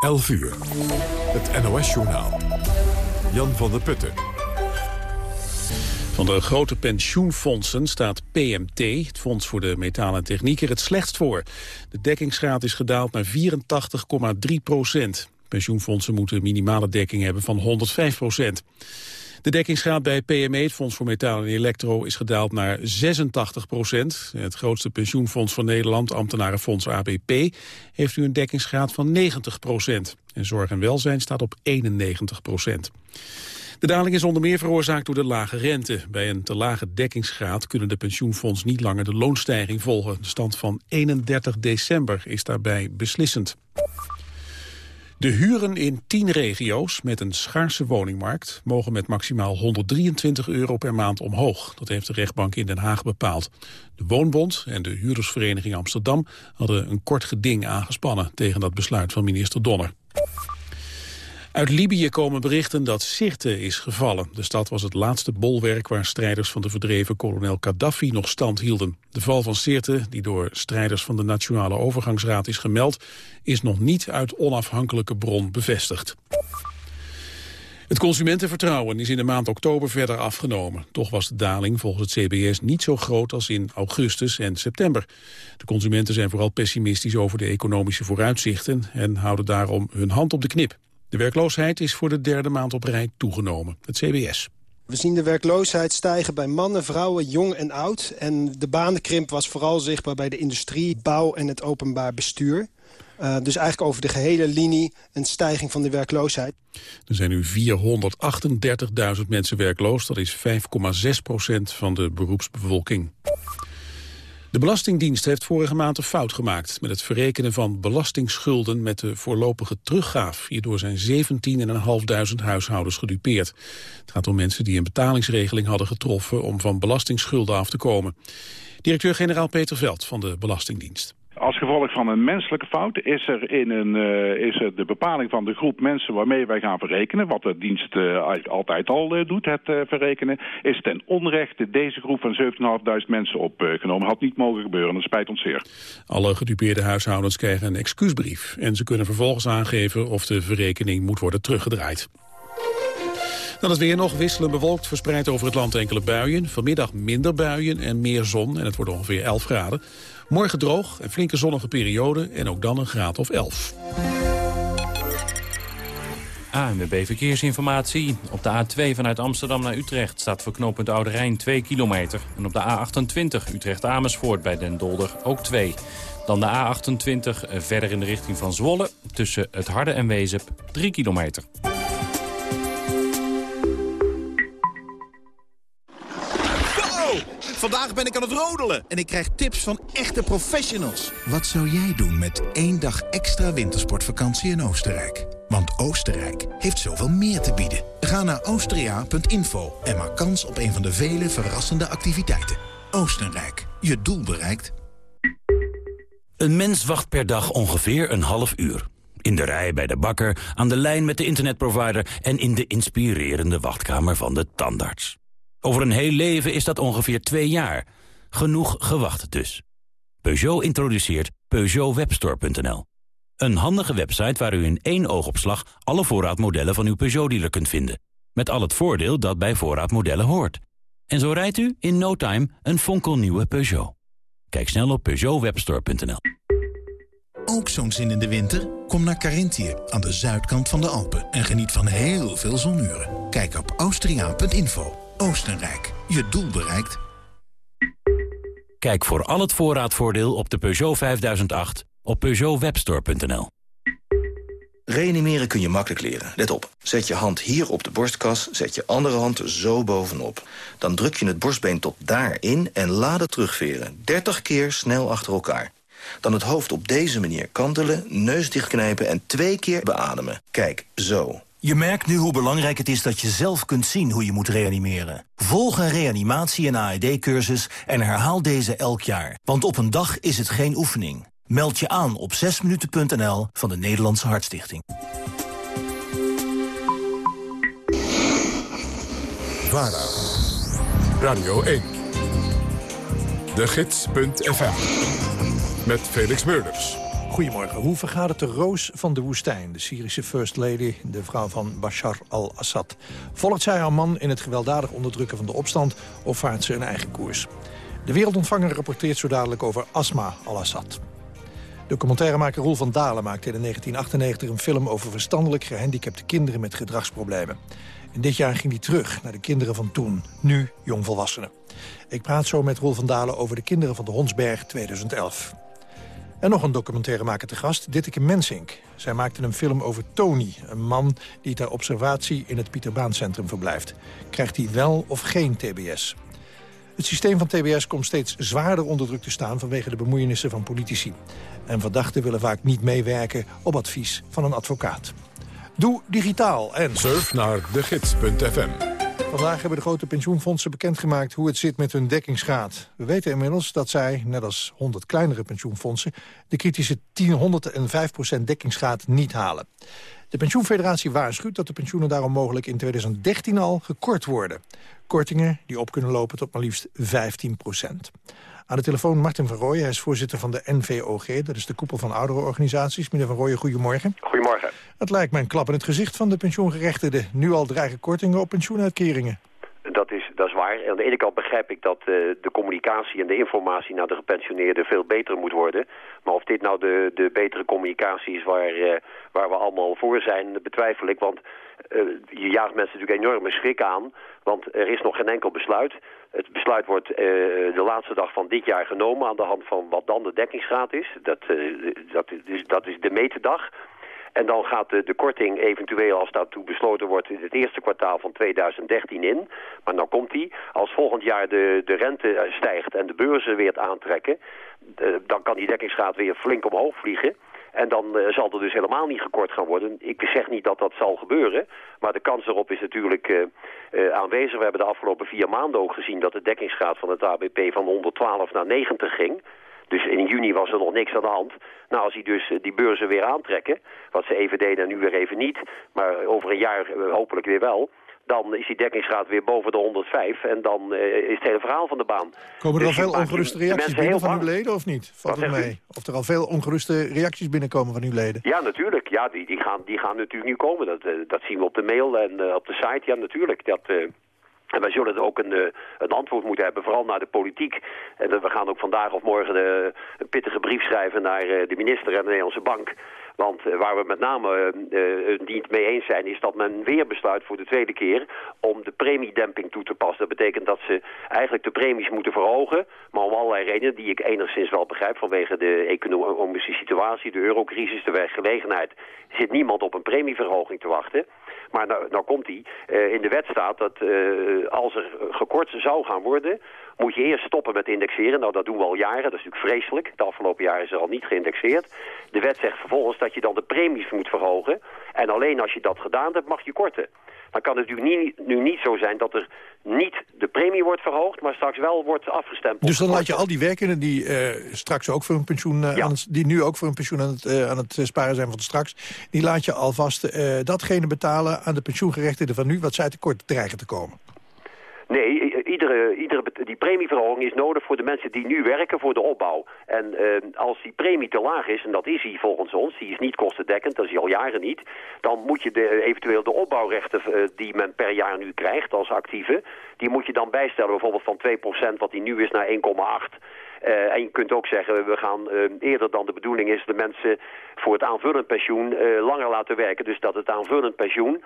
11 uur. Het NOS-journaal. Jan van der Putten. Van de grote pensioenfondsen staat PMT, het Fonds voor de Metalen Techniek, er het slechtst voor. De dekkingsgraad is gedaald naar 84,3 procent. Pensioenfondsen moeten minimale dekking hebben van 105 procent. De dekkingsgraad bij PME, het Fonds voor Metaal en Elektro, is gedaald naar 86 procent. Het grootste pensioenfonds van Nederland, ambtenarenfonds ABP, heeft nu een dekkingsgraad van 90 procent. En zorg en welzijn staat op 91 procent. De daling is onder meer veroorzaakt door de lage rente. Bij een te lage dekkingsgraad kunnen de pensioenfonds niet langer de loonstijging volgen. De stand van 31 december is daarbij beslissend. De huren in 10 regio's met een schaarse woningmarkt mogen met maximaal 123 euro per maand omhoog. Dat heeft de rechtbank in Den Haag bepaald. De Woonbond en de Huurdersvereniging Amsterdam hadden een kort geding aangespannen tegen dat besluit van minister Donner. Uit Libië komen berichten dat Sirte is gevallen. De stad was het laatste bolwerk waar strijders van de verdreven kolonel Gaddafi nog stand hielden. De val van Sirte, die door strijders van de Nationale Overgangsraad is gemeld, is nog niet uit onafhankelijke bron bevestigd. Het consumentenvertrouwen is in de maand oktober verder afgenomen. Toch was de daling volgens het CBS niet zo groot als in augustus en september. De consumenten zijn vooral pessimistisch over de economische vooruitzichten... en houden daarom hun hand op de knip. De werkloosheid is voor de derde maand op rij toegenomen, het CBS. We zien de werkloosheid stijgen bij mannen, vrouwen, jong en oud. En de banenkrimp was vooral zichtbaar bij de industrie, bouw en het openbaar bestuur. Uh, dus eigenlijk over de gehele linie een stijging van de werkloosheid. Er zijn nu 438.000 mensen werkloos. Dat is 5,6 procent van de beroepsbevolking. De Belastingdienst heeft vorige maand een fout gemaakt... met het verrekenen van belastingsschulden met de voorlopige teruggaaf. Hierdoor zijn 17.500 huishoudens gedupeerd. Het gaat om mensen die een betalingsregeling hadden getroffen... om van belastingsschulden af te komen. Directeur-generaal Peter Veld van de Belastingdienst. Als gevolg van een menselijke fout is er, in een, uh, is er de bepaling van de groep mensen waarmee wij gaan verrekenen, wat de dienst uh, altijd al uh, doet, het verrekenen, is ten onrechte deze groep van 17.500 mensen opgenomen. Had niet mogen gebeuren, dat spijt ons zeer. Alle gedupeerde huishoudens krijgen een excuusbrief en ze kunnen vervolgens aangeven of de verrekening moet worden teruggedraaid. Dan is weer nog wisselen bewolkt, verspreid over het land enkele buien. Vanmiddag minder buien en meer zon en het wordt ongeveer 11 graden. Morgen droog, en flinke zonnige periode en ook dan een graad of 11. ANWB Verkeersinformatie. Op de A2 vanuit Amsterdam naar Utrecht staat voor knooppunt Oude Rijn 2 kilometer. En op de A28 Utrecht-Amersfoort bij Den Dolder ook 2. Dan de A28 eh, verder in de richting van Zwolle tussen het Harde en Wezep 3 kilometer. Vandaag ben ik aan het rodelen en ik krijg tips van echte professionals. Wat zou jij doen met één dag extra wintersportvakantie in Oostenrijk? Want Oostenrijk heeft zoveel meer te bieden. Ga naar austria.info en maak kans op een van de vele verrassende activiteiten. Oostenrijk, je doel bereikt. Een mens wacht per dag ongeveer een half uur. In de rij bij de bakker, aan de lijn met de internetprovider... en in de inspirerende wachtkamer van de tandarts. Over een heel leven is dat ongeveer twee jaar. Genoeg gewacht dus. Peugeot introduceert PeugeotWebstore.nl. Een handige website waar u in één oogopslag alle voorraadmodellen van uw Peugeot-dealer kunt vinden. Met al het voordeel dat bij voorraadmodellen hoort. En zo rijdt u in no time een fonkelnieuwe Peugeot. Kijk snel op PeugeotWebstore.nl. Ook zo'n zin in de winter? Kom naar Carinthië aan de zuidkant van de Alpen en geniet van heel veel zonuren. Kijk op austriaan.info. Oostenrijk, je doel bereikt. Kijk voor al het voorraadvoordeel op de Peugeot 5008 op peugeotwebstore.nl. Reanimeren kun je makkelijk leren. Let op. Zet je hand hier op de borstkas, zet je andere hand zo bovenop. Dan druk je het borstbeen tot daarin en laat het terugveren. 30 keer snel achter elkaar. Dan het hoofd op deze manier kantelen, neus dichtknijpen en twee keer beademen. Kijk, zo. Je merkt nu hoe belangrijk het is dat je zelf kunt zien hoe je moet reanimeren. Volg een reanimatie- en AED-cursus en herhaal deze elk jaar. Want op een dag is het geen oefening. Meld je aan op 6minuten.nl van de Nederlandse Hartstichting. VARA, Radio 1, de gids.fm, met Felix Meurders. Goedemorgen. Hoe vergaat de Roos van de Woestijn, de Syrische First Lady, de vrouw van Bashar al-Assad? Volgt zij haar man in het gewelddadig onderdrukken van de opstand of vaart ze een eigen koers? De wereldontvanger rapporteert zo dadelijk over Asma al-Assad. Documentairemaker Roel van Dalen maakte in 1998 een film over verstandelijk gehandicapte kinderen met gedragsproblemen. En dit jaar ging hij terug naar de kinderen van toen, nu jongvolwassenen. Ik praat zo met Roel van Dalen over de kinderen van de Hondsberg 2011. En nog een documentairemaker te gast, Ditteke Mensink. Zij maakte een film over Tony, een man die ter observatie in het Pieterbaancentrum verblijft. Krijgt hij wel of geen TBS? Het systeem van TBS komt steeds zwaarder onder druk te staan... vanwege de bemoeienissen van politici. En verdachten willen vaak niet meewerken op advies van een advocaat. Doe digitaal en... Surf naar degids.fm Vandaag hebben de grote pensioenfondsen bekendgemaakt hoe het zit met hun dekkingsgraad. We weten inmiddels dat zij, net als 100 kleinere pensioenfondsen... de kritische 105% dekkingsgraad niet halen. De pensioenfederatie waarschuwt dat de pensioenen daarom mogelijk in 2013 al gekort worden. Kortingen die op kunnen lopen tot maar liefst 15 aan de telefoon Martin van Rooyen, hij is voorzitter van de NVOG. Dat is de koepel van oudere organisaties. Meneer van Rooyen, goedemorgen. Goedemorgen. Het lijkt mij een klap in het gezicht van de pensioengerechtigden. Nu al dreigen kortingen op pensioenuitkeringen. Dat is, dat is waar. Aan de ene kant begrijp ik dat uh, de communicatie en de informatie naar de gepensioneerden veel beter moet worden. Maar of dit nou de, de betere communicatie is waar, uh, waar we allemaal voor zijn, betwijfel ik. Want uh, je jaagt mensen natuurlijk enorme schrik aan. Want er is nog geen enkel besluit. Het besluit wordt uh, de laatste dag van dit jaar genomen aan de hand van wat dan de dekkingsgraad is. Dat, uh, dat, is, dat is de meterdag. En dan gaat de, korting eventueel, als daartoe besloten wordt, in het eerste kwartaal van 2013 in. Maar dan komt die. Als volgend jaar de, de rente stijgt en de beurzen weer aantrekken, uh, dan kan die dekkingsgraad weer flink omhoog vliegen. En dan uh, zal er dus helemaal niet gekort gaan worden. Ik zeg niet dat dat zal gebeuren, maar de kans erop is natuurlijk uh, uh, aanwezig. We hebben de afgelopen vier maanden ook gezien dat de dekkingsgraad van het ABP van 112 naar 90 ging. Dus in juni was er nog niks aan de hand. Nou, als die dus die beurzen weer aantrekken, wat ze even deden en nu weer even niet, maar over een jaar hopelijk weer wel, dan is die dekkingsgraad weer boven de 105 en dan uh, is het hele verhaal van de baan. Komen er dus al veel ongeruste reacties binnen van uw leden of niet? Valt het mee? Of er al veel ongeruste reacties binnenkomen van uw leden? Ja, natuurlijk. Ja, die, die, gaan, die gaan natuurlijk nu komen. Dat, uh, dat zien we op de mail en uh, op de site. Ja, natuurlijk. Dat... En wij zullen ook een, een antwoord moeten hebben, vooral naar de politiek. En we gaan ook vandaag of morgen de, een pittige brief schrijven naar de minister en de Nederlandse Bank. Want uh, waar we met name uh, niet mee eens zijn... is dat men weer besluit voor de tweede keer om de premiedemping toe te passen. Dat betekent dat ze eigenlijk de premies moeten verhogen... maar om allerlei redenen die ik enigszins wel begrijp... vanwege de economische situatie, de eurocrisis, de werkgelegenheid... zit niemand op een premieverhoging te wachten... Maar nou, nou komt die. In de wet staat dat als er gekort zou gaan worden... moet je eerst stoppen met indexeren. Nou, dat doen we al jaren. Dat is natuurlijk vreselijk. De afgelopen jaren is er al niet geïndexeerd. De wet zegt vervolgens dat je dan de premies moet verhogen. En alleen als je dat gedaan hebt, mag je korten. Dan kan het natuurlijk niet, nu niet zo zijn dat er niet de premie wordt verhoogd, maar straks wel wordt afgestempeld. Dus dan laat je al die werkenden die uh, straks ook voor een pensioen, uh, ja. aan het, die nu ook voor een pensioen aan het, uh, aan het sparen zijn van straks, die laat je alvast datgene betalen aan de pensioengerechtigden van nu, wat zij tekort dreigen te komen. Nee, iedere, iedere, die premieverhoging is nodig voor de mensen die nu werken voor de opbouw. En uh, als die premie te laag is, en dat is hij volgens ons, die is niet kostendekkend, dat is hij al jaren niet, dan moet je de, eventueel de opbouwrechten uh, die men per jaar nu krijgt als actieve, die moet je dan bijstellen bijvoorbeeld van 2%, wat die nu is, naar 1,8%. Uh, en je kunt ook zeggen, we gaan uh, eerder dan de bedoeling is de mensen voor het aanvullend pensioen uh, langer laten werken. Dus dat het aanvullend pensioen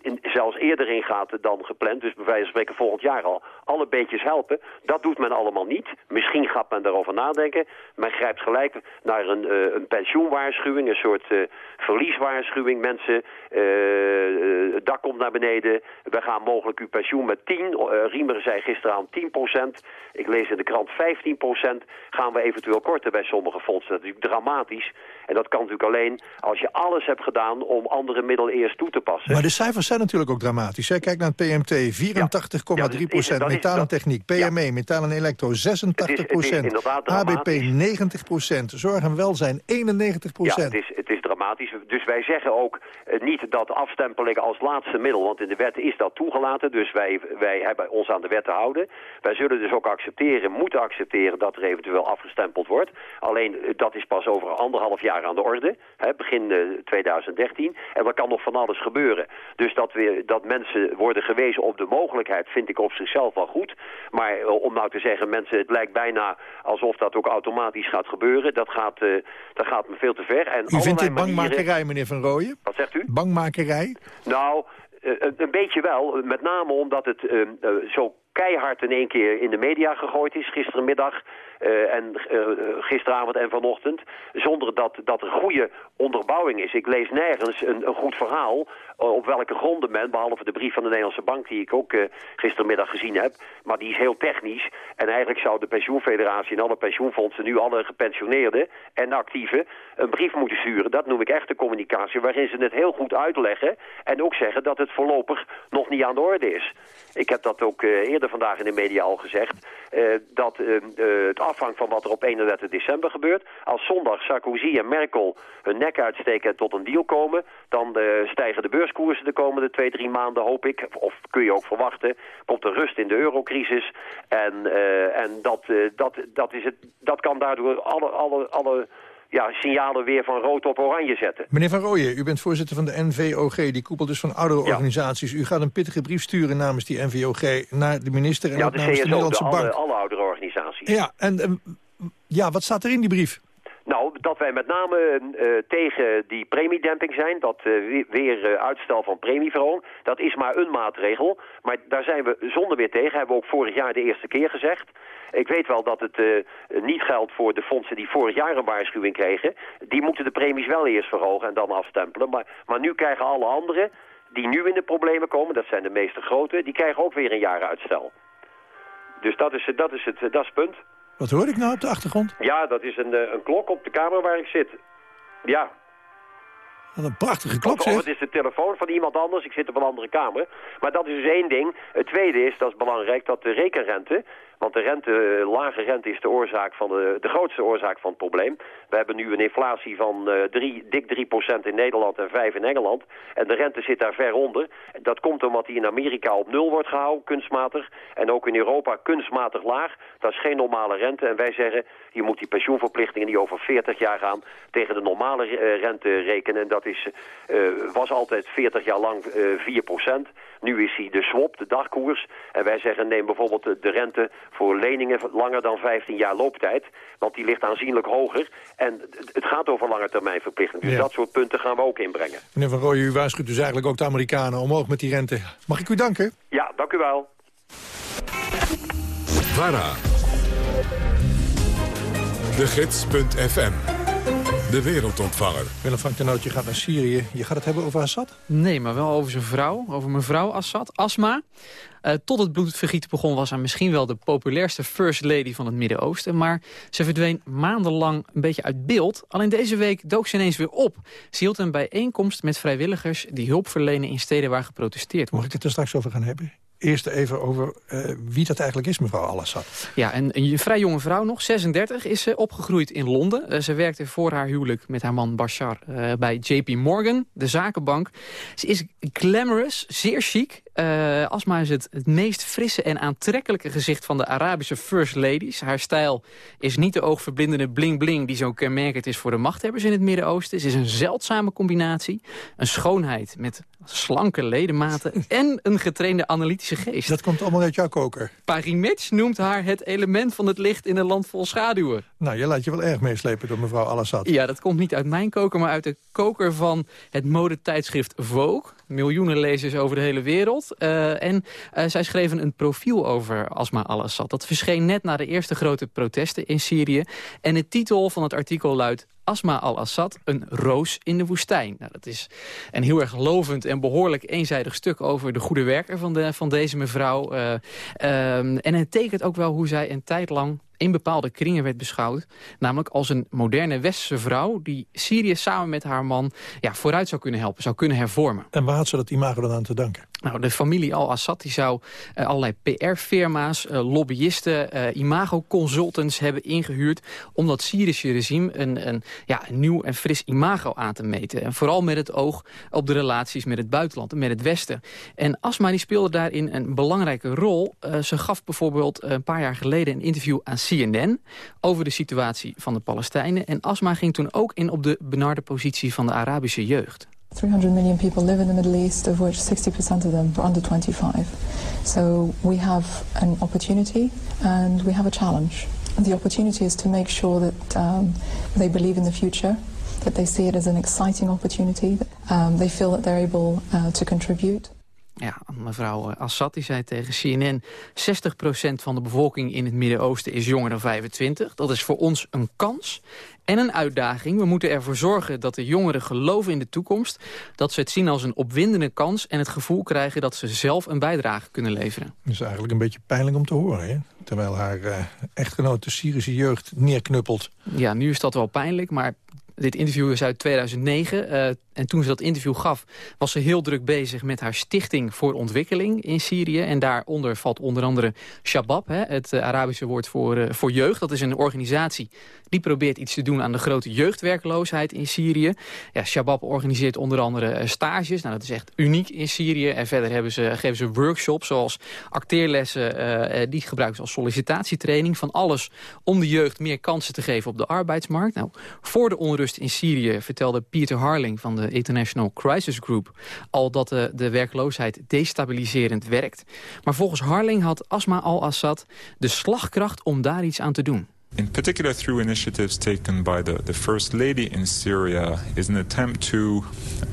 in, zelfs eerder ingaat dan gepland. Dus bij wijze van spreken volgend jaar al alle beetjes helpen. Dat doet men allemaal niet. Misschien gaat men daarover nadenken. Men grijpt gelijk naar een, een pensioenwaarschuwing, een soort verlieswaarschuwing. Mensen, het dak komt naar beneden. We gaan mogelijk uw pensioen met 10. Riemer zei gisteren aan 10% Ik lees in de krant 15% gaan we eventueel korten bij sommige fondsen. Dat is natuurlijk dramatisch. En dat kan natuurlijk alleen als je alles hebt gedaan om andere middelen eerst toe te passen. Maar de cijfers zijn natuurlijk ook dramatisch. Hè? Kijk naar het PMT, 84,3 procent. Metaal en techniek, PME, ja. metaal en elektro, 86 procent. HBP, 90 procent. Zorg en welzijn, 91 procent. Ja, het is, het is dramatisch. Dus wij zeggen ook uh, niet dat afstempeling als laatste middel. Want in de wet is dat toegelaten. Dus wij, wij hebben ons aan de wet te houden. Wij zullen dus ook accepteren, moeten accepteren dat er eventueel afgestempeld wordt. Alleen dat is pas over anderhalf jaar aan de orde, hè, begin 2013. En er kan nog van alles gebeuren. Dus dat, we, dat mensen worden gewezen op de mogelijkheid vind ik op zichzelf wel goed. Maar om nou te zeggen, mensen, het lijkt bijna alsof dat ook automatisch gaat gebeuren. Dat gaat, dat gaat me veel te ver. En U vindt dit bangmakerij, meneer Van Rooyen? Wat zegt u? Bangmakerij? Nou, een, een, beetje wel. Met name omdat het uh, zo keihard in één keer in de media gegooid is gisterenmiddag. Uh, en uh, gisteravond en vanochtend. Zonder dat, dat er goede onderbouwing is. Ik lees nergens een, een goed verhaal uh, op welke gronden men, behalve de brief van de Nederlandse Bank die ik ook gistermiddag gezien heb. Maar die is heel technisch. En eigenlijk zou de pensioenfederatie en alle pensioenfondsen nu alle gepensioneerden en actieven een brief moeten sturen. Dat noem ik echte communicatie waarin ze het heel goed uitleggen. En ook zeggen dat het voorlopig nog niet aan de orde is. Ik heb dat ook eerder vandaag in de media al gezegd. dat het afhangt van wat er op 31 december gebeurt. Als zondag Sarkozy en Merkel hun nek uitsteken en tot een deal komen... dan uh, stijgen de beurskoersen de komende twee, drie maanden, hoop ik. Of kun je ook verwachten. Komt er rust in de eurocrisis. En, uh, en dat, uh, dat, dat, is het, dat kan daardoor alle... alle, alle ja, signalen weer van rood op oranje zetten. Meneer Van Rooyen, u bent voorzitter van de NVOG, die koepel dus van oudere ja. organisaties. U gaat een pittige brief sturen namens die NVOG naar de minister en ja, de namens CSO, de Nederlandse de Bank. Alle, alle oudere organisaties. Ja, en um, ja, wat staat er in die brief? Dat wij met name uh, tegen die premiedemping zijn, dat uh, weer uh, uitstel van premieverhoging, dat is maar een maatregel. Maar daar zijn we zonder weer tegen, hebben we ook vorig jaar de eerste keer gezegd. Ik weet wel dat het niet geldt voor de fondsen die vorig jaar een waarschuwing kregen. Die moeten de premies wel eerst verhogen en dan afstempelen. Maar, maar nu krijgen alle anderen die nu in de problemen komen, dat zijn de meeste grote, die krijgen ook weer een jaar uitstel. Dus dat is, dat is, het, dat is het punt. Wat hoor ik nou op de achtergrond? Ja, dat is een, een klok op de kamer waar ik zit. Ja, wat een prachtige klok, of, of het is de telefoon van iemand anders, ik zit op een andere kamer. Maar dat is dus één ding. Het tweede is, dat is belangrijk, dat de rekenrente... Want de rente, lage rente is de, oorzaak van de, de grootste oorzaak van het probleem. We hebben nu een inflatie van uh, drie, dik 3% in Nederland en 5 in Engeland. En de rente zit daar ver onder. Dat komt omdat die in Amerika op nul wordt gehouden, kunstmatig. En ook in Europa kunstmatig laag. Dat is geen normale rente. En wij zeggen, je moet die pensioenverplichtingen die over 40 jaar gaan... tegen de normale uh, rente rekenen. En dat is, uh, was altijd 40 jaar lang 4%. Nu is hij de swap, de dagkoers. En wij zeggen, neem bijvoorbeeld de rente voor leningen langer dan 15 jaar looptijd. Want die ligt aanzienlijk hoger. En het gaat over lange termijn verplichtingen. Dus Ja. dat soort punten gaan we ook inbrengen. Meneer Van Rooyen, u waarschuwt dus eigenlijk ook de Amerikanen omhoog met die rente. Mag ik u danken? Ja, dank u wel. VARA. De Gids.fm. De wereldontvanger. Willem Frank Tenoot, je gaat naar Syrië. Je gaat het hebben over Assad? Nee, maar wel over zijn vrouw, over mevrouw Assad, Asma. Uh, tot het bloedvergieten begon was haar misschien wel de populairste first lady van het Midden-Oosten. Maar ze verdween maandenlang een beetje uit beeld. Alleen deze week dook ze ineens weer op. Ze hield een bijeenkomst met vrijwilligers die hulp verlenen in steden waar geprotesteerd Mag wordt. ik het er straks over gaan hebben? Eerst even over uh, wie dat eigenlijk is, mevrouw Al-Assad. Ja, een, een, vrij jonge vrouw nog, 36, is ze opgegroeid in Londen. Uh, ze werkte voor haar huwelijk met haar man Bashar uh, bij JP Morgan, de zakenbank. Ze is glamorous, zeer chic. Uh, Asma is het, het meest frisse en aantrekkelijke gezicht van de Arabische first ladies. Haar stijl is niet de oogverblindende bling-bling die zo kenmerkend is voor de machthebbers in het Midden-Oosten. Ze is een zeldzame combinatie. Een schoonheid met slanke ledematen en een getrainde analytische geest. Dat komt allemaal uit jouw koker. Parimets noemt haar het element van het licht in een land vol schaduwen. Nou, je laat je wel erg meeslepen door mevrouw Al-Assad. Ja, dat komt niet uit mijn koker, maar uit de koker van het modetijdschrift Vogue. Miljoenen lezers over de hele wereld. Uh, en uh, zij schreven een profiel over Asma al-Assad. Dat verscheen net na de eerste grote protesten in Syrië. En de titel van het artikel luidt... Asma al-Assad, een roos in de woestijn. Nou, dat is een heel erg lovend en behoorlijk eenzijdig stuk... over de goede werker van, de, van deze mevrouw. Uh, en het tekent ook wel hoe zij een tijd lang in bepaalde kringen werd beschouwd. Namelijk als een moderne westerse vrouw... die Syrië samen met haar man ja, vooruit zou kunnen helpen, zou kunnen hervormen. En waar had ze dat imago dan aan te danken? Nou, de familie Al-Assad zou uh, allerlei PR-firma's, uh, lobbyisten, uh, imago-consultants hebben ingehuurd... om dat Syrische regime een, een ja, een nieuw en fris imago aan te meten. En vooral met het oog op de relaties met het buitenland en met het Westen. En Asma die speelde daarin een belangrijke rol. ze gaf bijvoorbeeld een paar jaar geleden een interview aan CNN... over de situatie van de Palestijnen. En Asma ging toen ook in op de benarde positie van de Arabische jeugd. 300 million people live in the Middle East, of which 60% of them are under 25. So we have an opportunity and we have a challenge. The opportunity is to make sure that um, they believe in the future, that they see it as an exciting opportunity, um, they feel that they're able uh, to contribute. Ja, mevrouw Assad die zei tegen CNN... 60% van de bevolking in het Midden-Oosten is jonger dan 25. Dat is voor ons een kans en een uitdaging. We moeten ervoor zorgen dat de jongeren geloven in de toekomst... dat ze het zien als een opwindende kans... en het gevoel krijgen dat ze zelf een bijdrage kunnen leveren. Dat is eigenlijk een beetje pijnlijk om te horen, hè? Terwijl haar uh, echtgenoot de Syrische jeugd neerknuppelt. Ja, nu is dat wel pijnlijk, maar dit interview is uit 2009. Uh, eh, en toen ze dat interview gaf, was ze heel druk bezig met haar stichting voor ontwikkeling in Syrië. En daaronder valt onder andere Shabab, hè, het uh, Arabische woord voor, uh, voor jeugd. Dat is een organisatie die probeert iets te doen aan de grote jeugdwerkloosheid in Syrië. Ja, Shabab organiseert onder andere stages. Nou, dat is echt uniek in Syrië. En verder hebben ze, geven ze workshops zoals acteerlessen. die gebruiken ze als sollicitatietraining van alles om de jeugd meer kansen te geven op de arbeidsmarkt. Nou, voor de onrust in Syrië vertelde Pieter Harling van de International Crisis Group al dat de, de werkloosheid destabiliserend werkt. Maar volgens Harling had Asma al-Assad de slagkracht om daar iets aan te doen. In particular through initiatives taken by the, the First Lady in Syria is an attempt to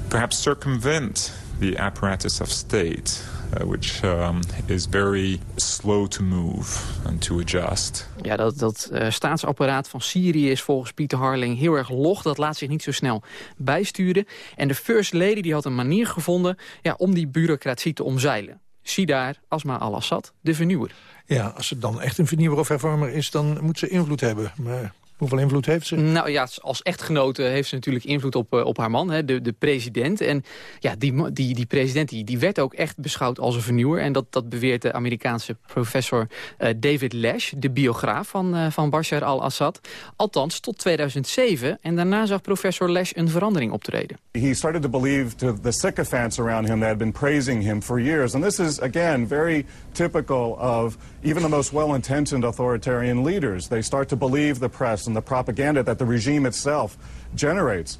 perhaps circumvent the apparatus of state uh, which um, is very slow to move and to adjust. Ja, dat, dat uh, staatsapparaat van Syrië is volgens Pieter Harling heel erg log. Dat laat zich niet zo snel bijsturen. En de First Lady die had een manier gevonden ja, om die bureaucratie te omzeilen. Zie daar Asma al-Assad, de vernieuwer. Ja, als ze dan echt een vernieuwer of hervormer is, dan moet ze invloed hebben. Maar Hoeveel invloed heeft ze? Nou ja, als echtgenote heeft ze natuurlijk invloed op, eh, op haar man, hè, de, de president. En ja, die, die, die president die, die werd ook echt beschouwd als een vernieuwer. En dat, dat beweert de Amerikaanse professor uh, David Lash, de biograaf van, uh, van Bashar al-Assad. Althans, tot 2007. En daarna zag professor Lash een verandering optreden. He started to believe to the sycophants around him that had been praising him for years. And this is, again, very typical of even the most well-intentioned authoritarian leaders. They start to believe the press and the propaganda that the regime itself generates.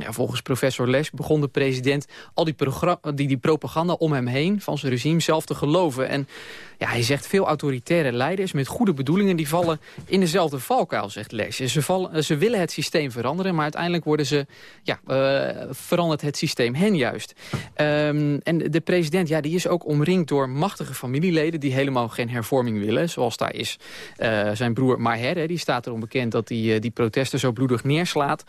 Ja, volgens professor Les begon de president al die, die, die propaganda om hem heen... van zijn regime zelf te geloven. En ja, hij zegt veel autoritaire leiders met goede bedoelingen... die vallen in dezelfde valkuil, zegt Les. Ze, ze willen het systeem veranderen, maar uiteindelijk worden ze... ja, uh, verandert het systeem hen juist. Um, en de president ja, die is ook omringd door machtige familieleden... die helemaal geen hervorming willen, zoals daar is uh, zijn broer Maher. Hè, die staat erom bekend dat hij uh, die protesten zo bloedig neerslaat.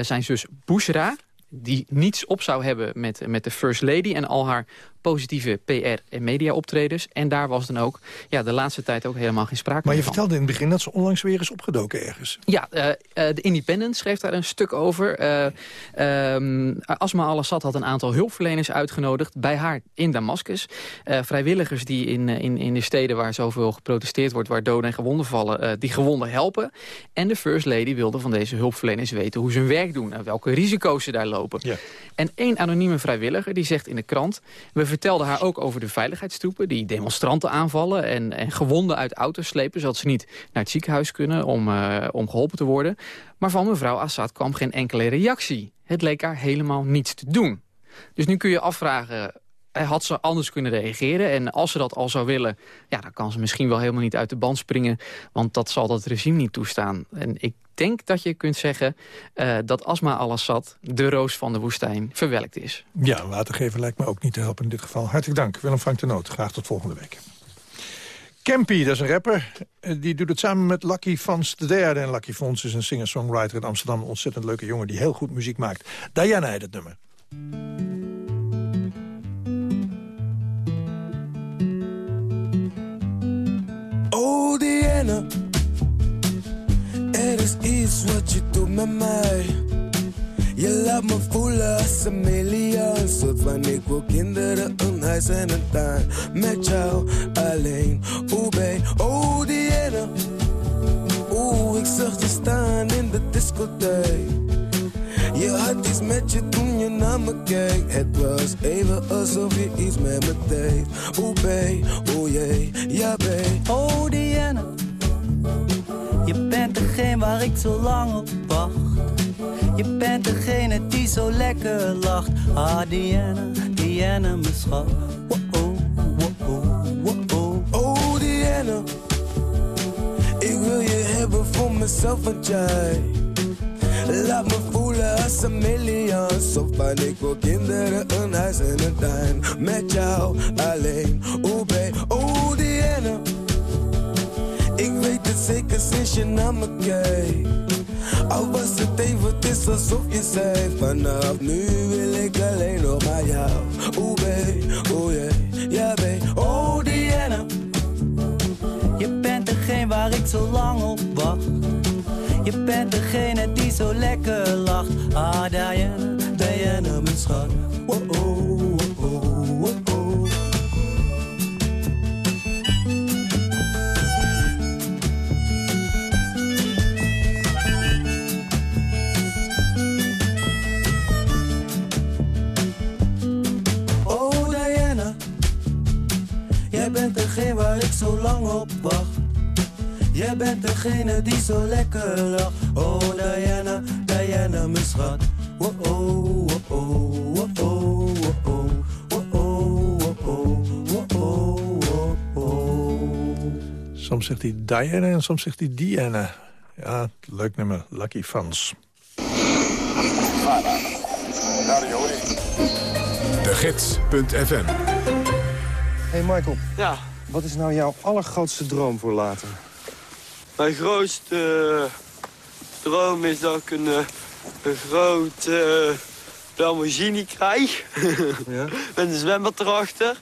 zijn zus Bushra, die niets op zou hebben met, met de First Lady en al haar positieve PR- en mediaoptredens. En daar was dan ook ja, de laatste tijd ook helemaal geen sprake Maar je vertelde in het begin dat ze onlangs weer is opgedoken ergens. Ja, uh, uh, de Independent schreef daar een stuk over. Uh, um, Asma al-Assad had een aantal hulpverleners uitgenodigd bij haar in Damascus. vrijwilligers die in, in, in de steden waar zoveel geprotesteerd wordt... waar doden en gewonden vallen, die gewonden helpen. En de First Lady wilde van deze hulpverleners weten hoe ze hun werk doen... en welke risico's ze daar lopen. Ja. En één anonieme vrijwilliger die zegt in de krant... we vertelde haar ook over de veiligheidstroepen... die demonstranten aanvallen en, en gewonden uit auto's slepen... zodat ze niet naar het ziekenhuis kunnen om, uh, om geholpen te worden. Maar van mevrouw Assad kwam geen enkele reactie. Het leek haar helemaal niets te doen. Dus nu kun je afvragen, eh, had ze anders kunnen reageren. En als ze dat al zou willen, ja, dan kan ze misschien wel helemaal niet uit de band springen. Want dat zal dat regime niet toestaan. En ik denk dat je kunt zeggen uh, dat Asma al-Assad, de roos van de woestijn, verwelkt is. Ja, watergeven lijkt me ook niet te helpen in dit geval. Hartelijk dank, Willem Frank de Noot. Graag tot volgende week. Campy, dat is een rapper. Eh, die doet het samen met Lucky Fons de derde. En Lucky Fons is een singer-songwriter in Amsterdam. Een ontzettend leuke jongen die heel goed muziek maakt. Diana heet het nummer. Oh Diana Er is iets wat je doet met mij. Je laat me voelen als een miljoen. Soort van ik wil kinderen, een huis en een tuin. Met jou alleen, oeh babe, oh Diana. Oeh, ik zag je staan in de discotheek Je had iets met je toen je naar me keek. Het was even alsof je iets met me deed. Oeh, bae, oeh, jee, ja, bae. Oh, Diana. Je bent degene waar ik zo lang op wacht. Je bent degene die zo lekker lacht. Ah, Diana, Diana, mijn schat. Wow, wow, wow, wow. Oh, Diana. Ik wil je hebben voor mezelf, want jij... Laat me voelen als een miljoen. Zo van ik wil kinderen, een huis en een tuin. Met jou alleen. Oeh, oh, Diana. Ik weet het zeker sinds je naar me kijkt. Al was het even, het is alsof je zei Vanaf nu wil ik alleen nog maar jou Oeh, bae, oeh, yeah, ja, bae Oh, Diana Je bent degene waar ik zo lang op wacht. Je bent degene die zo lekker lacht. Ah, Diana, Diana, mijn schat. Wow, oh, oh, oh, oh. Oh, Diana Jij bent degene waar ik zo lang op Jij bent degene die zo lekker lacht. Oh Diana, Diana, mijn schat. Oh oh oh oh oh oh oh oh oh oh oh-oh, Soms zegt hij Diana en soms zegt hij Diana. Ja, leuk nummer, Lucky Fans. De Gids.fm Hey Michael. Ja? Wat is nou jouw allergrootste droom voor later? Mijn grootste droom is dat ik een, eh, een grote uh, Lamborghini krijg. Ja? Met een zwembad erachter.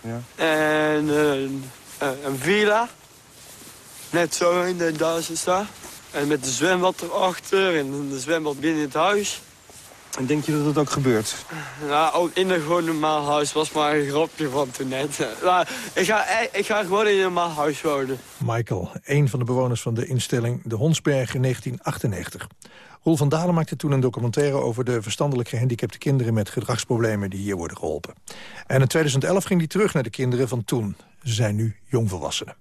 Ja. En een, eh, een villa. Net zo in de Duitse staat. En met een zwembad erachter en een zwembad binnen het huis. En denk je dat het ook gebeurt? Nou, ook in een gewoon normaal huis was maar een grapje van toen net. Nou, ik, ga, ik ga gewoon in een normaal huis wonen. Michael, een van de bewoners van de instelling De Hondsberg in 1998. Roel van Dalen maakte toen een documentaire over de verstandelijk gehandicapte kinderen met gedragsproblemen die hier worden geholpen. En in 2011 ging hij terug naar de kinderen van toen. Ze zijn nu jongvolwassenen.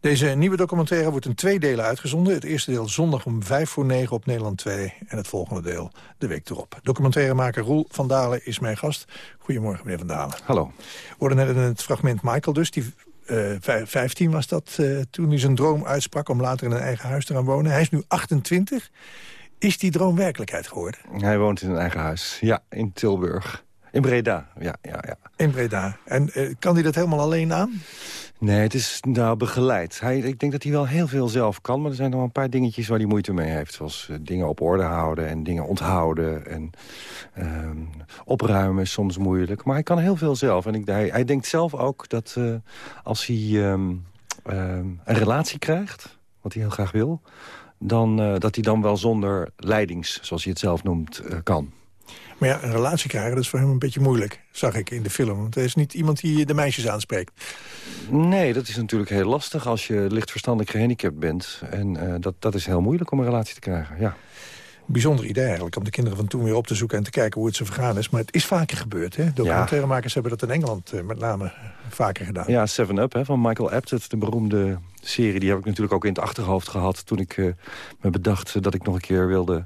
Deze nieuwe documentaire wordt in twee delen uitgezonden. Het eerste deel zondag om vijf voor negen op Nederland 2. En het volgende deel de week erop. Documentairemaker Roel van Dalen is mijn gast. Goedemorgen, meneer van Dalen. Hallo. We hoorden net in het fragment Michael dus. Die, eh, vij- 15 was dat eh, toen hij zijn droom uitsprak om later in een eigen huis te gaan wonen. Hij is nu 28. Is die droom werkelijkheid geworden? Hij woont in een eigen huis. Ja, in Tilburg. In Breda, ja, ja, ja. In Breda. En eh, kan hij dat helemaal alleen aan? Nee, het is nou begeleid. Hij, ik denk dat hij wel heel veel zelf kan, maar er zijn nog een paar dingetjes waar hij moeite mee heeft. Zoals eh, dingen op orde houden en dingen onthouden en ehm, opruimen is soms moeilijk. Maar hij kan heel veel zelf. En ik, hij, hij denkt zelf ook dat eh, als hij ehm, ehm, een relatie krijgt, wat hij heel graag wil... Dan, dat hij dan wel zonder leidings, zoals hij het zelf noemt, kan. Maar ja, een relatie krijgen, dat is voor hem een beetje moeilijk. Zag ik in de film. Want hij is niet iemand die de meisjes aanspreekt. Nee, dat is natuurlijk heel lastig als je licht verstandelijk gehandicapt bent. En eh, dat, dat is heel moeilijk om een relatie te krijgen, ja. Bijzonder idee eigenlijk, om de kinderen van toen weer op te zoeken... en te kijken hoe het ze vergaan is. Maar het is vaker gebeurd, hè? Documentairemakers hebben dat in Engeland eh, met name vaker gedaan. Ja, Seven Up hè, van Michael Apted, de beroemde serie. Die heb ik natuurlijk ook in het achterhoofd gehad... toen ik eh, me bedacht dat ik nog een keer wilde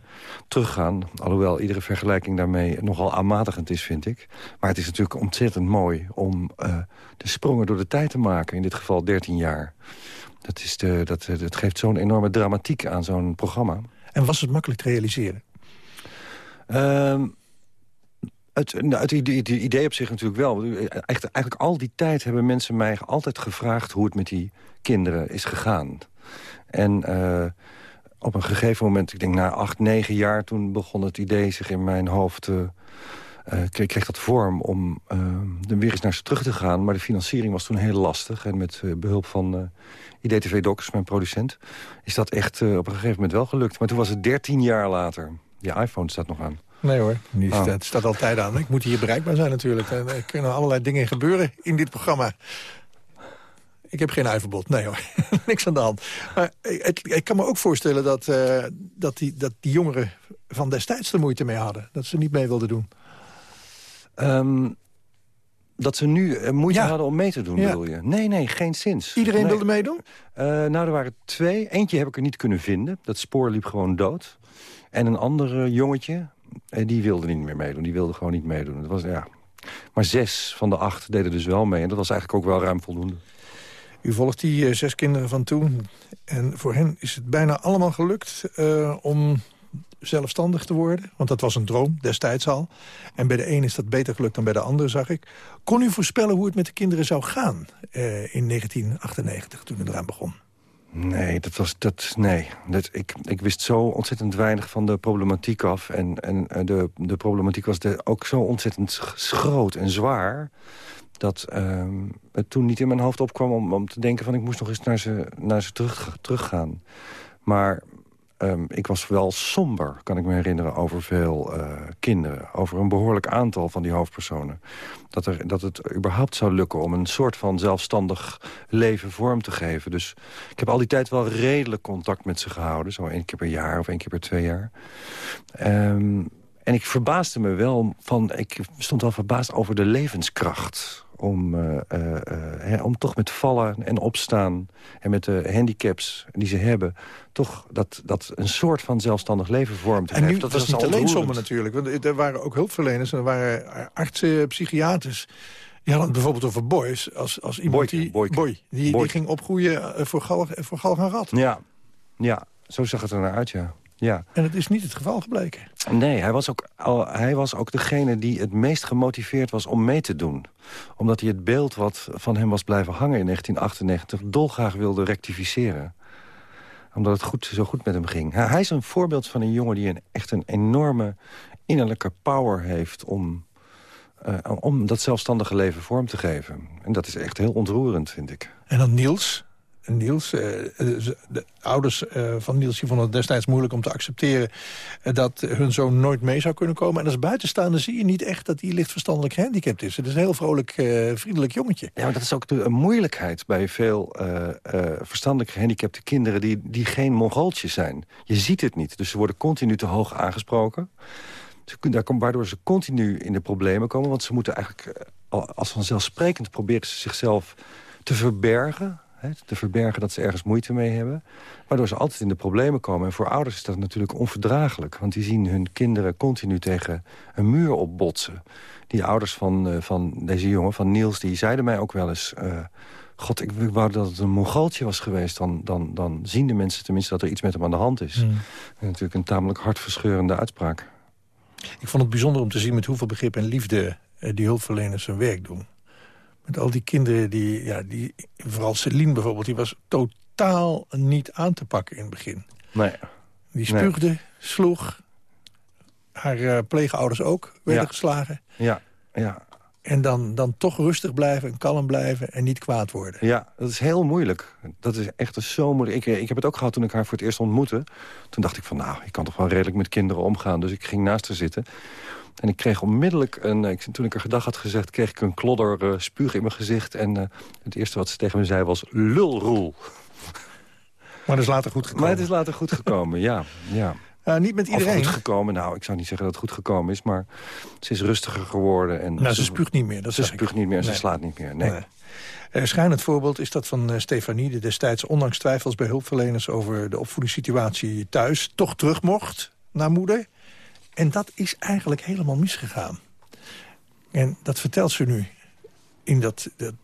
teruggaan. Alhoewel iedere vergelijking daarmee nogal aanmatigend is, vind ik. Maar het is natuurlijk ontzettend mooi om eh, de sprongen door de tijd te maken. In dit geval 13 jaar. Dat, is de, dat, dat geeft zo'n enorme dramatiek aan zo'n programma. En was het makkelijk te realiseren? Ehm, het, idee, idee op zich natuurlijk wel. Echt, eigenlijk al die tijd hebben mensen mij altijd gevraagd... hoe het met die kinderen is gegaan. En eh, op een gegeven moment, ik denk na acht, negen jaar... toen begon het idee zich in mijn hoofd... te eh, kreeg, kreeg dat vorm om er weer eens naar ze terug te gaan. Maar de financiering was toen heel lastig. En met eh, behulp van IDTV Docs, mijn producent... is dat echt op een gegeven moment wel gelukt. Maar toen was het 13 jaar later. Die iPhone staat nog aan. Nee hoor, niet. Oh. Het staat altijd aan. Ik moet hier bereikbaar zijn natuurlijk. En er kunnen allerlei dingen gebeuren in dit programma. Ik heb geen rijverbod. Nee hoor, niks aan de hand. Maar ik, ik kan me ook voorstellen dat, uh, dat, die, dat die jongeren van destijds er moeite mee hadden. Dat ze niet mee wilden doen. Um, dat ze nu uh, moeite hadden om mee te doen, ja. bedoel je? Nee, nee, geen zins. Iedereen nee. wilde meedoen? Uh, nou, er waren twee. Eentje heb ik er niet kunnen vinden. Dat spoor liep gewoon dood. En een ander jongetje, die wilde niet meer meedoen. Die wilde gewoon niet meedoen. Dat was, ja. Maar zes van de acht deden dus wel mee. En dat was eigenlijk ook wel ruim voldoende. U volgt die uh, zes kinderen van toen. En voor hen is het bijna allemaal gelukt uh, om zelfstandig te worden. Want dat was een droom, destijds al. En bij de een is dat beter gelukt dan bij de ander, zag ik. Kon u voorspellen hoe het met de kinderen zou gaan uh, in 1998, toen het eraan begon? Nee, dat was, dat, nee. Dat, ik, ik wist zo ontzettend weinig van de problematiek af. En, en de, de problematiek was ook zo ontzettend groot en zwaar dat uh, het toen niet in mijn hoofd opkwam om, om te denken van ik moest nog eens naar ze, naar ze terug, teruggaan. Maar um, ik was wel somber, kan ik me herinneren, over veel uh, kinderen. Over een behoorlijk aantal van die hoofdpersonen. Dat, er, dat het überhaupt zou lukken om een soort van zelfstandig leven vorm te geven. Dus ik heb al die tijd wel redelijk contact met ze gehouden. Zo één keer per jaar of één keer per twee jaar. Um, en ik verbaasde me wel van, ik stond wel verbaasd over de levenskracht om, uh, uh, uh, om toch met vallen en opstaan... en met de handicaps die ze hebben... toch dat, dat een soort van zelfstandig leven vorm te geven. En nu, dat was niet alleen sommen natuurlijk. Want er waren ook hulpverleners, er waren artsen, psychiaters... Hadden het bijvoorbeeld over boys. Als, als iemand Boyke, die, Boyke. boy, die, die ging opgroeien voor galg, voor galg en rat. Ja. ja, zo zag het er naar uit, ja. Ja. En dat is niet het geval gebleken. Nee, hij was, ook, al, hij was ook degene die het meest gemotiveerd was om mee te doen. Omdat hij het beeld wat van hem was blijven hangen in 1998... dolgraag wilde rectificeren. Omdat het goed, zo goed met hem ging. Hij is een voorbeeld van een jongen die een, echt een enorme innerlijke power heeft... om, uh, om dat zelfstandige leven vorm te geven. En dat is echt heel ontroerend, vind ik. En dan Niels, Niels. de ouders van Niels vonden het destijds moeilijk om te accepteren... dat hun zoon nooit mee zou kunnen komen. En als buitenstaander zie je niet echt dat hij licht verstandelijk gehandicapt is. Het is een heel vrolijk, vriendelijk jongetje. Ja, maar dat is ook de moeilijkheid bij veel uh, verstandelijk gehandicapte kinderen... Die, die geen mongooltjes zijn. Je ziet het niet, dus ze worden continu te hoog aangesproken. Waardoor ze continu in de problemen komen. Want ze moeten eigenlijk als vanzelfsprekend proberen ze zichzelf te verbergen te verbergen dat ze ergens moeite mee hebben. Waardoor ze altijd in de problemen komen. En voor ouders is dat natuurlijk onverdraaglijk. Want die zien hun kinderen continu tegen een muur opbotsen. Die ouders van, uh, van deze jongen, van Niels, die zeiden mij ook wel eens... Uh, God, ik wou dat het een mongooltje was geweest. Dan, dan, dan zien de mensen tenminste dat er iets met hem aan de hand is. Mm. natuurlijk een tamelijk hartverscheurende uitspraak. Ik vond het bijzonder om te zien met hoeveel begrip en liefde... die hulpverleners hun werk doen. Met al die kinderen, die, ja, die, vooral Celine bijvoorbeeld... die was totaal niet aan te pakken in het begin. Nee. Die spuugde, nee. sloeg. Haar uh, pleegouders ook werden ja. geslagen. Ja, ja. En dan, dan toch rustig blijven en kalm blijven en niet kwaad worden. Ja, dat is heel moeilijk. Dat is echt zo moeilijk. Ik, ik heb het ook gehad toen ik haar voor het eerst ontmoette. Toen dacht ik van, nou, ik kan toch wel redelijk met kinderen omgaan. Dus ik ging naast haar zitten. En ik kreeg onmiddellijk, een, ik, toen ik er gedag had gezegd... kreeg ik een klodder uh, spuug in mijn gezicht. En uh, het eerste wat ze tegen me zei was lulroel. Maar het is later goed gekomen. Maar het is later goed gekomen, ja. ja. Uh, niet met iedereen. Of goed gekomen. Nou, ik zou niet zeggen dat het goed gekomen is, maar ze is rustiger geworden. En nou, ze, spuugt niet meer. Dat ze spuugt niet meer en nee. ze slaat niet meer. Nee. nee. Uh, schijnend voorbeeld is dat van uh, Stefanie... die destijds ondanks twijfels bij hulpverleners over de opvoedingssituatie thuis... toch terug mocht naar moeder. En dat is eigenlijk helemaal misgegaan. En dat vertelt ze nu in dat, dat,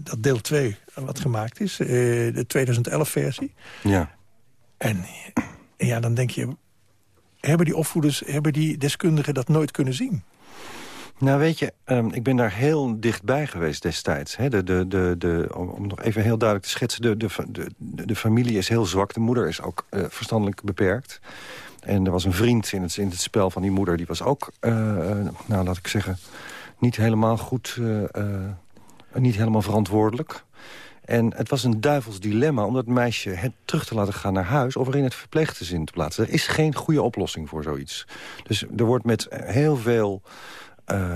dat deel 2 wat gemaakt is. Uh, de 2011-versie. Ja. En ja, dan denk je... hebben die opvoeders, hebben die deskundigen dat nooit kunnen zien? Nou weet je, um, ik ben daar heel dichtbij geweest destijds. Hè. De, de, de, de, om, om nog even heel duidelijk te schetsen... De, de, de, de familie is heel zwak, de moeder is ook uh, verstandelijk beperkt. En er was een vriend in het, in het spel van die moeder... die was ook, uh, nou laat ik zeggen, niet helemaal goed... Uh, niet helemaal verantwoordelijk. En het was een duivels dilemma om dat meisje het terug te laten gaan naar huis... of er in het verpleegtezin te plaatsen. Er is geen goede oplossing voor zoiets. Dus er wordt met heel veel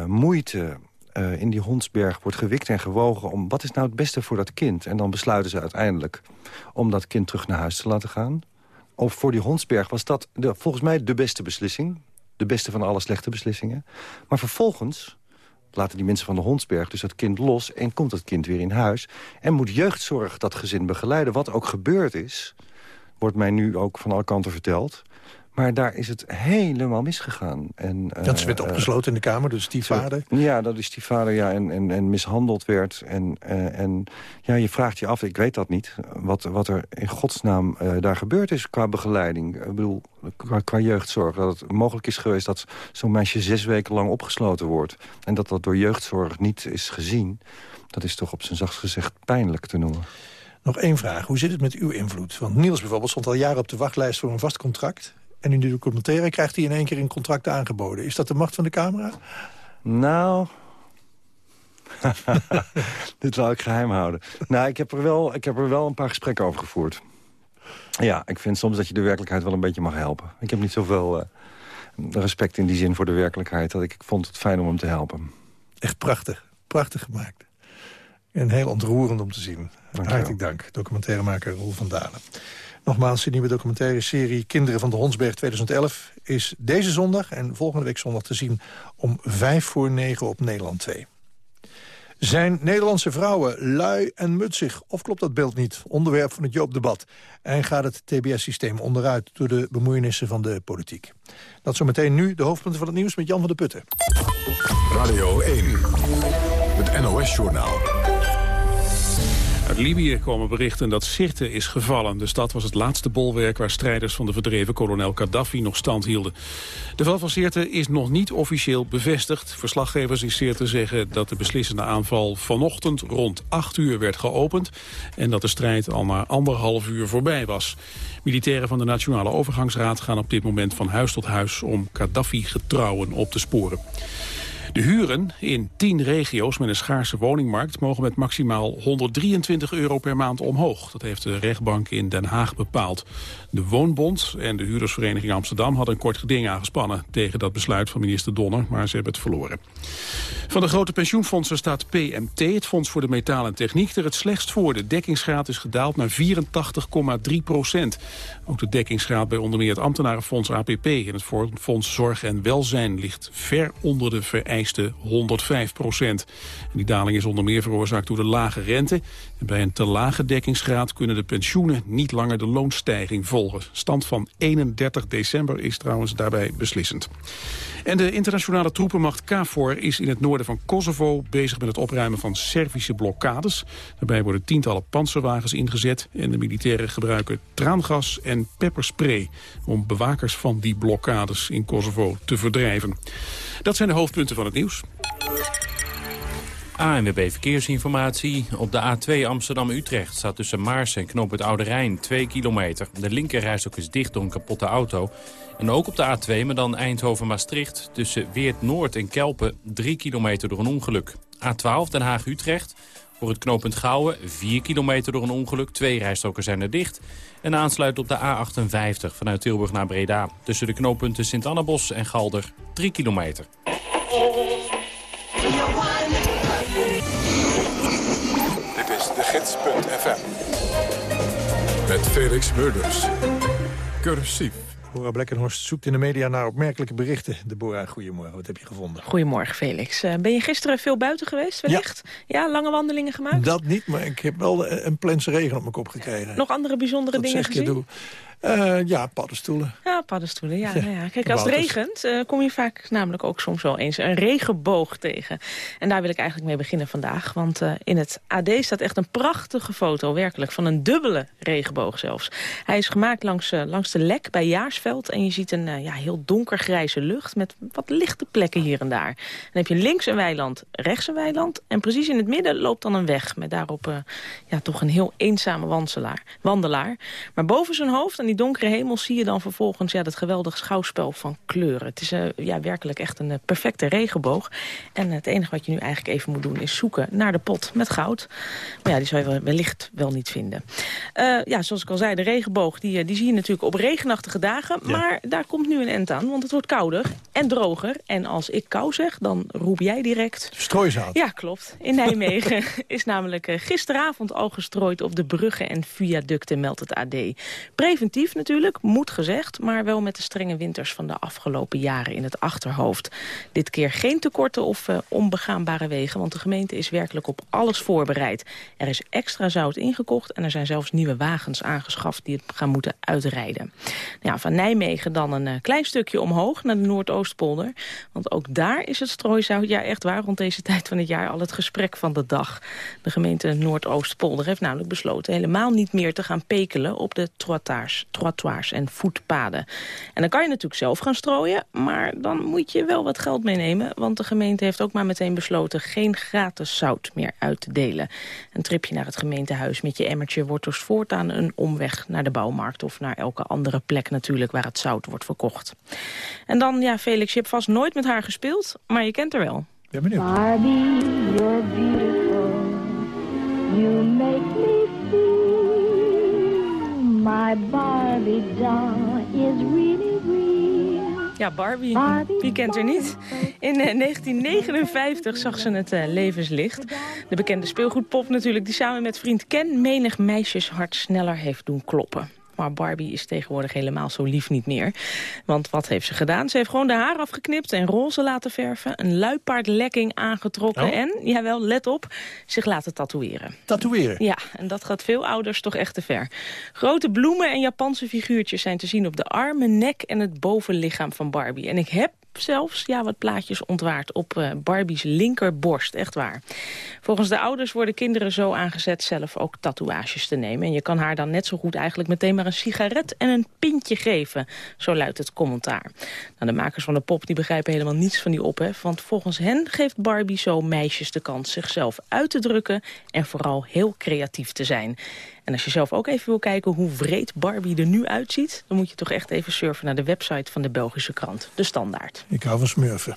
moeite eh, in die hondsberg wordt gewikt en gewogen... om wat is nou het beste voor dat kind. En dan besluiten ze uiteindelijk om dat kind terug naar huis te laten gaan. Of voor die hondsberg was dat de, volgens mij de beste beslissing. De beste van alle slechte beslissingen. Maar vervolgens laten die mensen van de Hondsberg dus dat kind los... en komt dat kind weer in huis. En moet jeugdzorg dat gezin begeleiden. Wat ook gebeurd is, wordt mij nu ook van alle kanten verteld... Maar daar is het helemaal misgegaan. En, dat ze werd uh, opgesloten in de kamer, dus die vader? Ja, dat is die vader ja, en, en, en mishandeld werd. En, uh, en ja, je vraagt je af, ik weet dat niet... wat, wat er in godsnaam uh, daar gebeurd is qua begeleiding. Ik bedoel, qua, qua jeugdzorg. Dat het mogelijk is geweest dat zo'n meisje zes weken lang opgesloten wordt. En dat dat door jeugdzorg niet is gezien. Dat is toch op zijn zachtst gezegd pijnlijk te noemen. Nog één vraag. Hoe zit het met uw invloed? Want Niels bijvoorbeeld stond al jaren op de wachtlijst voor een vast contract. En in de documentaire krijgt hij in één keer een contract aangeboden. Is dat de macht van de camera? Nou... Dit zal ik geheim houden. Nou, ik heb, er wel, ik heb er wel een paar gesprekken over gevoerd. Ja, ik vind soms dat je de werkelijkheid wel een beetje mag helpen. Ik heb niet zoveel uh, respect in die zin voor de werkelijkheid... dat ik, ik vond het fijn om hem te helpen. Echt prachtig. Prachtig gemaakt. En heel ontroerend om te zien. Hartelijk dank, documentairemaker Roel van Dalen. Nogmaals, de nieuwe documentaire serie Kinderen van de Hondsberg 2011... is deze zondag en volgende week zondag te zien om vijf voor negen op Nederland 2. Zijn Nederlandse vrouwen lui en mutsig? Of klopt dat beeld niet? Onderwerp van het Joop-debat. En gaat het TBS-systeem onderuit door de bemoeienissen van de politiek? Dat zometeen nu de hoofdpunten van het nieuws met Jan van der Putten. Radio 1, het NOS-journaal. Uit Libië komen berichten dat Sirte is gevallen. De stad was het laatste bolwerk waar strijders van de verdreven kolonel Gaddafi nog stand hielden. De val van Sirte is nog niet officieel bevestigd. Verslaggevers in Sirte zeggen dat de beslissende aanval vanochtend rond 8 uur werd geopend... en dat de strijd al na anderhalf uur voorbij was. Militairen van de Nationale Overgangsraad gaan op dit moment van huis tot huis... om Gaddafi-getrouwen op te sporen. De huren in 10 regio's met een schaarse woningmarkt mogen met maximaal 123 euro per maand omhoog. Dat heeft de rechtbank in Den Haag bepaald. De Woonbond en de Huurdersvereniging Amsterdam hadden een kort geding aangespannen tegen dat besluit van minister Donner, maar ze hebben het verloren. Van de grote pensioenfondsen staat PMT, het Fonds voor de Metaal en Techniek, er het slechtst voor. De dekkingsgraad is gedaald naar 84,3 procent. Ook de dekkingsgraad bij onder meer het ambtenarenfonds APP en het Fonds Zorg en Welzijn ligt ver onder de vereiste 105 procent. Die daling is onder meer veroorzaakt door de lage rente. En bij een te lage dekkingsgraad kunnen de pensioenen niet langer de loonstijging volgen. Stand van 31 december is trouwens daarbij beslissend. En de internationale troepenmacht KFOR is in het noorden van Kosovo bezig met het opruimen van Servische blokkades. Daarbij worden tientallen panzerwagens ingezet en de militairen gebruiken traangas en pepperspray om bewakers van die blokkades in Kosovo te verdrijven. Dat zijn de hoofdpunten van het nieuws. ANWB Verkeersinformatie. Op de A2 Amsterdam-Utrecht staat tussen Maars en Knoop het Oude Rijn 2 kilometer. De linkerrijstok is dicht door een kapotte auto. En ook op de A2, maar dan Eindhoven-Maastricht... tussen Weert-Noord en Kelpen 3 kilometer door een ongeluk. A12 Den Haag-Utrecht. Voor het knooppunt Gouwen 4 kilometer door een ongeluk. Twee rijstroken zijn er dicht. En aansluit op de A58 vanuit Tilburg naar Breda. Tussen de knooppunten Sint-Annabos en Galder 3 kilometer. Dit is de gids.fm. Met Felix Murders. Cursief. Deborah Blekkenhorst zoekt in de media naar opmerkelijke berichten. Deborah, goedemorgen. Wat heb je gevonden? Goedemorgen, Felix. Uh, ben je gisteren veel buiten geweest, wellicht? Ja. ja. lange wandelingen gemaakt? Dat niet, maar ik heb wel een plense regen op mijn kop gekregen. Nog andere bijzondere Dat dingen gezien? Uh, ja, paddenstoelen. Ja, paddenstoelen. Ja, ja. Nou ja. Kijk, als het regent uh, kom je vaak namelijk ook soms wel eens een regenboog tegen. En daar wil ik eigenlijk mee beginnen vandaag. Want uh, in het AD staat echt een prachtige foto, werkelijk, van een dubbele regenboog zelfs. Hij is gemaakt langs, langs de lek bij Jaarsveld. En je ziet een ja, heel donkergrijze lucht met wat lichte plekken hier en daar. Dan heb je links een weiland, rechts een weiland. En precies in het midden loopt dan een weg met daarop ja, toch een heel eenzame wandelaar. wandelaar. Maar boven zijn hoofd, die donkere hemel zie je dan vervolgens ja, dat geweldige schouwspel van kleuren. Het is uh, ja, werkelijk echt een uh, perfecte regenboog. En het enige wat je nu eigenlijk even moet doen is zoeken naar de pot met goud. Maar ja, die zou je wellicht wel niet vinden. Uh, ja, zoals ik al zei, de regenboog die, die zie je natuurlijk op regenachtige dagen. Ja. Maar daar komt nu een end aan, want het wordt kouder en droger. En als ik kou zeg, dan roep jij direct... Strooizout. Ja, klopt. In Nijmegen is namelijk gisteravond al gestrooid op de bruggen en viaducten, meldt het AD. Preventief natuurlijk, moet gezegd, maar wel met de strenge winters van de afgelopen jaren in het achterhoofd. Dit keer geen tekorten of uh, onbegaanbare wegen, want de gemeente is werkelijk op alles voorbereid. Er is extra zout ingekocht en er zijn zelfs nieuwe wagens aangeschaft die het gaan moeten uitrijden. Ja, van Nijmegen dan een uh, klein stukje omhoog naar de Noordoostpolder, want ook daar is het strooizout, ja echt waar, rond deze tijd van het jaar al het gesprek van de dag. De gemeente Noordoostpolder heeft namelijk besloten helemaal niet meer te gaan pekelen op de trottoirs, trottoirs en voetpaden. En dan kan je natuurlijk zelf gaan strooien, maar dan moet je wel wat geld meenemen, want de gemeente heeft ook maar meteen besloten geen gratis zout meer uit te delen. Een tripje naar het gemeentehuis met je emmertje wordt dus voortaan een omweg naar de bouwmarkt of naar elke andere plek natuurlijk waar het zout wordt verkocht. En dan, ja, Felix, je hebt vast nooit met haar gespeeld, maar je kent haar wel. Ja, benieuwd. Barbie, you're beautiful. You make me my Barbie doll is really real. Ja, Barbie. Barbie Wie kent er niet? In uh, 1959 zag ze het uh, levenslicht. De bekende speelgoedpop natuurlijk, die samen met vriend Ken... menig meisjeshart sneller heeft doen kloppen. Maar Barbie is tegenwoordig helemaal zo lief niet meer. Want wat heeft ze gedaan? Ze heeft gewoon de haar afgeknipt en roze laten verven. Een luipaardlekking aangetrokken. Oh. En, jawel, let op, zich laten tatoeëren. Tatoeëren? Ja, en dat gaat veel ouders toch echt te ver. Grote bloemen en Japanse figuurtjes zijn te zien op de armen, nek en het bovenlichaam van Barbie. En ik heb zelfs ja, wat plaatjes ontwaard op uh, Barbies linkerborst. Echt waar. Volgens de ouders worden kinderen zo aangezet zelf ook tatoeages te nemen. En je kan haar dan net zo goed eigenlijk meteen maar een sigaret en een pintje geven. Zo luidt het commentaar. Nou, de makers van de pop die begrijpen helemaal niets van die ophef. Want volgens hen geeft Barbie zo meisjes de kans zichzelf uit te drukken... en vooral heel creatief te zijn. En als je zelf ook even wil kijken hoe vreed Barbie er nu uitziet... dan moet je toch echt even surfen naar de website van de Belgische krant. De Standaard. Ik hou van smurfen.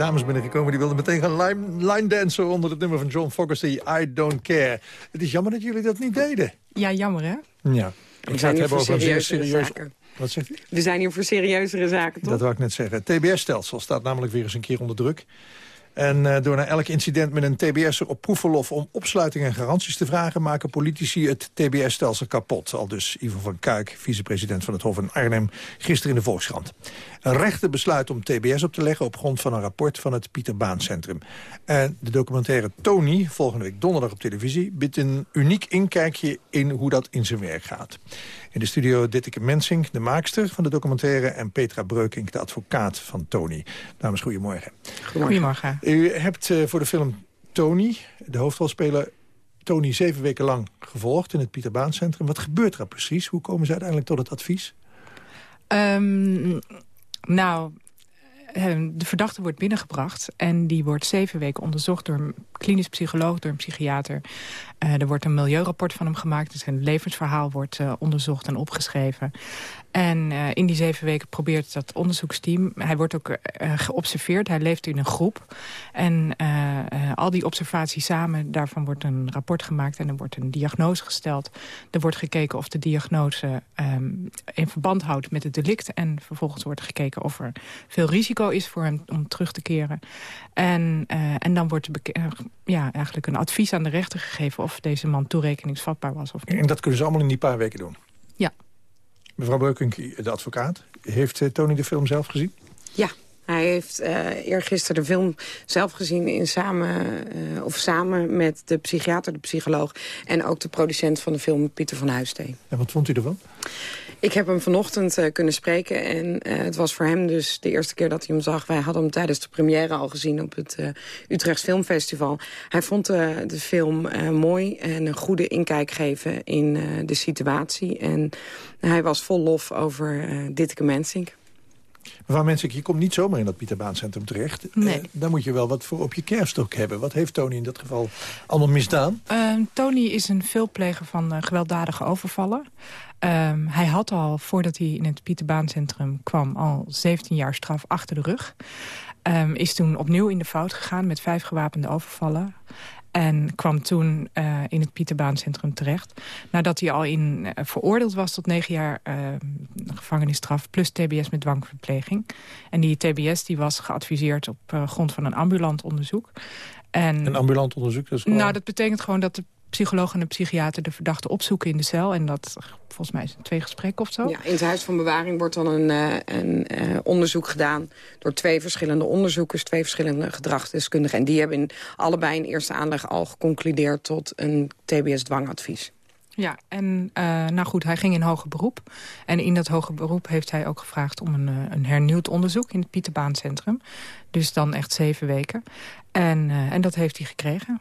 Dames binnengekomen... die wilden meteen gaan line, line dansen onder het nummer van John Fogerty... I Don't Care. Het is jammer dat jullie dat niet deden. Ja, jammer hè? Ja. We zijn hier voor zeer serieus... zaken. Wat zegt u? We zijn hier voor serieuzere zaken, toch? Dat wou ik net zeggen. Het TBS-stelsel staat namelijk weer eens een keer onder druk. En uh, door na elk incident met een TBS'er op proefverlof... om opsluiting en garanties te vragen... maken politici het TBS-stelsel kapot. Al dus Ivo van Kuik, vicepresident van het Hof in Arnhem... gisteren in de Volkskrant. Een rechter besluit om TBS op te leggen... op grond van een rapport van het Pieter Baan Centrum. En de documentaire Tony, volgende week donderdag op televisie... biedt een uniek inkijkje in hoe dat in zijn werk gaat. In de studio Ditteke Mensing, de maakster van de documentaire... en Petra Breukink, de advocaat van Tony. Dames, goedemorgen. Goedemorgen. U hebt uh, voor de film Tony, de hoofdrolspeler... Tony zeven weken lang gevolgd in het Pieter Baan Centrum. Wat gebeurt er precies? Hoe komen ze uiteindelijk tot het advies? Um, nou, Ehm, de verdachte wordt binnengebracht en die wordt zeven weken onderzocht door een klinisch psycholoog, door een psychiater. Uh, er wordt een milieurapport van hem gemaakt, dus zijn levensverhaal wordt uh, onderzocht en opgeschreven. En in die zeven weken probeert dat onderzoeksteam... hij wordt ook geobserveerd, hij leeft in een groep. En al die observaties samen, daarvan wordt een rapport gemaakt... en er wordt een diagnose gesteld. Er wordt gekeken of de diagnose um, in verband houdt met het delict... en vervolgens wordt gekeken of er veel risico is voor hem om terug te keren. En, uh, en dan wordt uh, ja, eigenlijk een advies aan de rechter gegeven... of deze man toerekeningsvatbaar was of niet. En dat kunnen ze allemaal in die paar weken doen? Ja. Mevrouw Beukink, de advocaat. Heeft uh, Tony de film zelf gezien? Ja, hij heeft uh, eergisteren de film zelf gezien in samen, uh, of samen met de psychiater, de psycholoog... en ook de producent van de film, Pieter van Huisteen. En wat vond u ervan? Ik heb hem vanochtend uh, kunnen spreken en uh, het was voor hem dus de eerste keer dat hij hem zag. Wij hadden hem tijdens de première al gezien op het uh, Utrechts Filmfestival. Hij vond de film mooi en een goede inkijk geven in de situatie. En hij was vol lof over Ditteke Mensink. Mevrouw Mensink, je komt niet zomaar in dat Pieterbaancentrum terecht. Nee. daar moet je wel wat voor op je kerfstok hebben. Wat heeft Tony in dat geval allemaal misdaan? Tony is een veelpleger van gewelddadige overvallen. Um, hij had al, voordat hij in het Pieterbaancentrum kwam... al 17 jaar straf achter de rug. Um, is toen opnieuw in de fout gegaan met vijf gewapende overvallen. En kwam toen uh, in het Pieterbaancentrum terecht. Nadat hij al in, uh, veroordeeld was tot negen jaar uh, gevangenisstraf... plus tbs met dwangverpleging. En die tbs die was geadviseerd op grond van een ambulant onderzoek. En, een ambulant onderzoek? Dat is Nou, dat betekent gewoon dat de psycholoog en de psychiater de verdachte opzoeken in de cel. En dat, volgens mij, is een twee gesprekken of zo. Ja, in het huis van bewaring wordt dan een, uh, een uh, onderzoek gedaan... door twee verschillende onderzoekers, twee verschillende gedragsdeskundigen. En die hebben in allebei in eerste aanleg al geconcludeerd... tot een TBS-dwangadvies. Ja, en uh, nou goed, hij ging in hoger beroep. En in dat hoger beroep heeft hij ook gevraagd om een, een hernieuwd onderzoek... in het Pieterbaancentrum. Dus dan echt zeven weken. En, en dat heeft hij gekregen.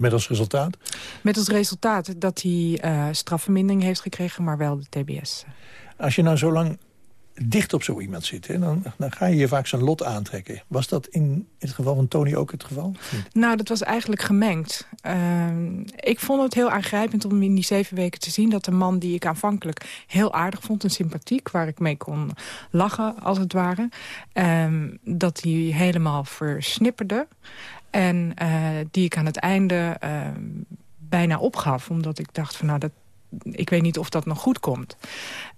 Met als resultaat? Met als resultaat dat hij uh, strafvermindering heeft gekregen, maar wel de TBS. Als je nou zo lang dicht op zo iemand zit, hè, dan, dan ga je je vaak zijn lot aantrekken. Was dat in het geval van Tony ook het geval? Nou, dat was eigenlijk gemengd. Uh, ik vond het heel aangrijpend om in die zeven weken te zien... dat de man die ik aanvankelijk heel aardig vond en sympathiek... waar ik mee kon lachen, als het ware... Uh, dat hij helemaal versnipperde. En uh, die ik aan het einde uh, bijna opgaf. Omdat ik dacht van nou, dat, ik weet niet of dat nog goed komt.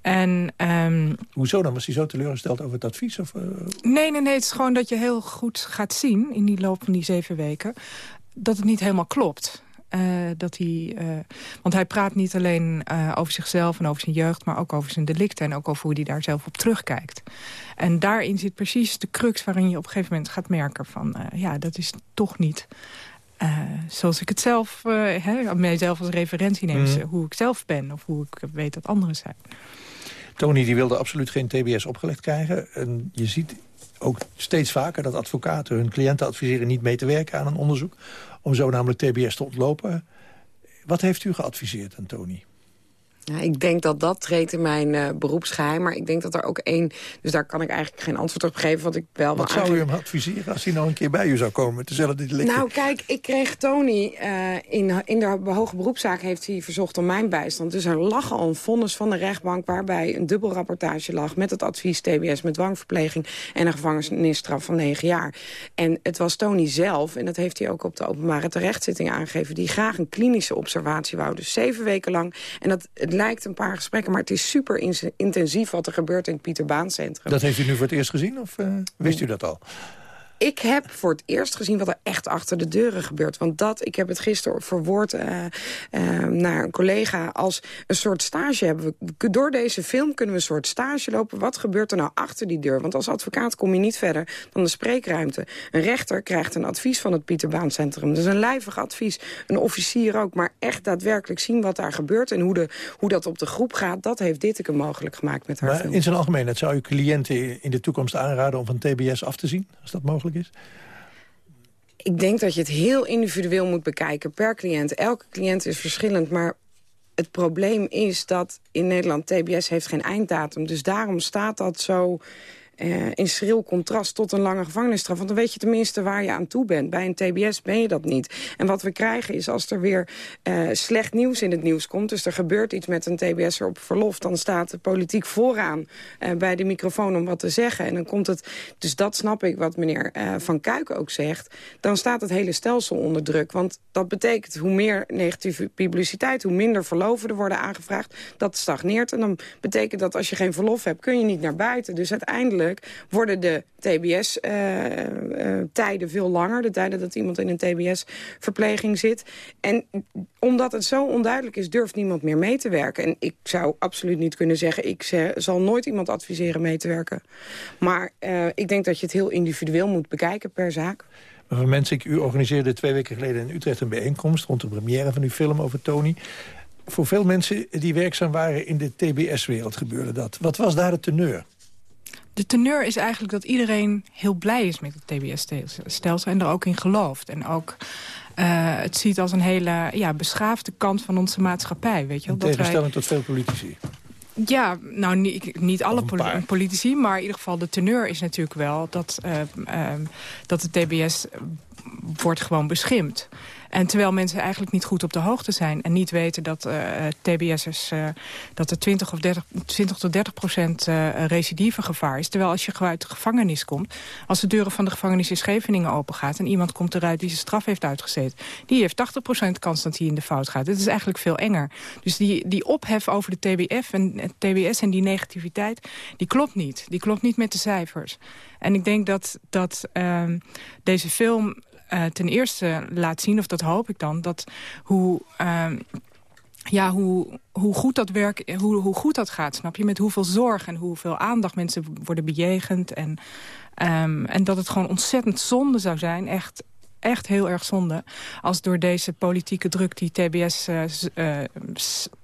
En, um, Hoezo dan? Was hij zo teleurgesteld over het advies? Of, uh... Nee, nee, nee. Het is gewoon dat je heel goed gaat zien in die loop van die zeven weken... dat het niet helemaal klopt. Uh, dat hij, uh, want hij praat niet alleen uh, over zichzelf en over zijn jeugd... maar ook over zijn delicten en ook over hoe hij daar zelf op terugkijkt. En daarin zit precies de crux waarin je op een gegeven moment gaat merken... van ja, dat is toch niet zoals ik het zelf, hè, mijzelf als referentie neem... Mm. hoe ik zelf ben of hoe ik weet dat anderen zijn. Tony die wilde absoluut geen TBS opgelegd krijgen. En je ziet ook steeds vaker dat advocaten hun cliënten adviseren... niet mee te werken aan een onderzoek om zo namelijk TBS te ontlopen. Wat heeft u geadviseerd aan Tony? Ja, ik denk dat dat treedt in mijn uh, beroepsgeheim. Maar ik denk dat er ook één... Dus daar kan ik eigenlijk geen antwoord op geven. Wat, ik wel wat zou u hem adviseren als hij nou een keer bij u zou komen? Dit nou, kijk, ik kreeg Tony... Uh, in, in de hoge beroepszaak heeft hij verzocht om mijn bijstand. Dus er lag al een vonnis van de rechtbank... waarbij een dubbelrapportage lag met het advies TBS... met dwangverpleging en een gevangenisstraf van negen jaar. En het was Tony zelf, en dat heeft hij ook op de openbare terechtzitting aangegeven... die graag een klinische observatie wou. Dus zeven weken lang. En dat lijkt een paar gesprekken, maar het is super intensief wat er gebeurt in het Pieterbaancentrum. Dat heeft u nu voor het eerst gezien of uh, wist u dat al? Ik heb voor het eerst gezien wat er echt achter de deuren gebeurt. Want dat, ik heb het gisteren verwoord uh, uh, naar een collega... als een soort stage hebben. We, door deze film kunnen we een soort stage lopen. Wat gebeurt er nou achter die deur? Want als advocaat kom je niet verder dan de spreekruimte. Een rechter krijgt een advies van het Pieterbaancentrum. Dat is een lijvig advies. Een officier ook. Maar echt daadwerkelijk zien wat daar gebeurt... en hoe, de, hoe dat op de groep gaat... dat heeft Ditteke mogelijk gemaakt met haar maar film. In zijn algemeenheid zou u cliënten in de toekomst aanraden... om van TBS af te zien, als dat mogelijk is? Ik denk dat je het heel individueel moet bekijken per cliënt. Elke cliënt is verschillend, maar het probleem is dat in Nederland TBS heeft geen einddatum. Dus daarom staat dat zo uh, in schril contrast tot een lange gevangenisstraf. Want dan weet je tenminste waar je aan toe bent. Bij een TBS ben je dat niet. En wat we krijgen is als er weer uh, slecht nieuws in het nieuws komt... dus er gebeurt iets met een TBS'er op verlof... dan staat de politiek vooraan uh, bij de microfoon om wat te zeggen. En dan komt het... Dus dat snap ik wat meneer Van Kuiken ook zegt. Dan staat het hele stelsel onder druk. Want dat betekent hoe meer negatieve publiciteit... hoe minder verloven er worden aangevraagd. Dat stagneert. En dan betekent dat als je geen verlof hebt... kun je niet naar buiten. Dus uiteindelijk worden de TBS-tijden eh, eh, veel langer. De tijden dat iemand in een TBS-verpleging zit. En omdat het zo onduidelijk is, durft niemand meer mee te werken. En ik zou absoluut niet kunnen zeggen... ik zal nooit iemand adviseren mee te werken. Maar uh, ik denk dat je het heel individueel moet bekijken per zaak. Mevrouw Mensik, u organiseerde twee weken geleden in Utrecht een bijeenkomst... rond de première van uw film over Tony. Voor veel mensen die werkzaam waren in de TBS-wereld gebeurde dat. Wat was daar de teneur? De teneur is eigenlijk dat iedereen heel blij is met het TBS-stelsel... en er ook in gelooft. En ook uh, het ziet als een hele ja, beschaafde kant van onze maatschappij. Weet je wel? In tegenstelling wij... tot veel politici. Ja, nou niet, niet alle politici, maar in ieder geval de teneur is natuurlijk wel... dat, uh, uh, dat de TBS wordt gewoon beschimpt. En terwijl mensen eigenlijk niet goed op de hoogte zijn... en niet weten dat uh, TBS'ers uh, dat er 20, of 30, 20 tot 30 procent uh, recidivegevaar is. Terwijl als je uit de gevangenis komt... als de deuren van de gevangenis in Scheveningen opengaat... en iemand komt eruit die zijn straf heeft uitgezeten... die heeft 80 procent kans dat hij in de fout gaat. Het is eigenlijk veel enger. Dus die, die ophef over de TBF en TBS en die negativiteit... die klopt niet. Die klopt niet met de cijfers. En ik denk dat, dat uh, deze film uh, ten eerste laat zien, of dat hoop ik dan... dat hoe... Uh, ja, hoe, hoe goed dat werk, hoe, hoe goed dat gaat, snap je? Met hoeveel zorg en hoeveel aandacht mensen worden bejegend. En, um, en dat het gewoon ontzettend zonde zou zijn, echt, echt heel erg zonde... als door deze politieke druk die TBS uh, uh,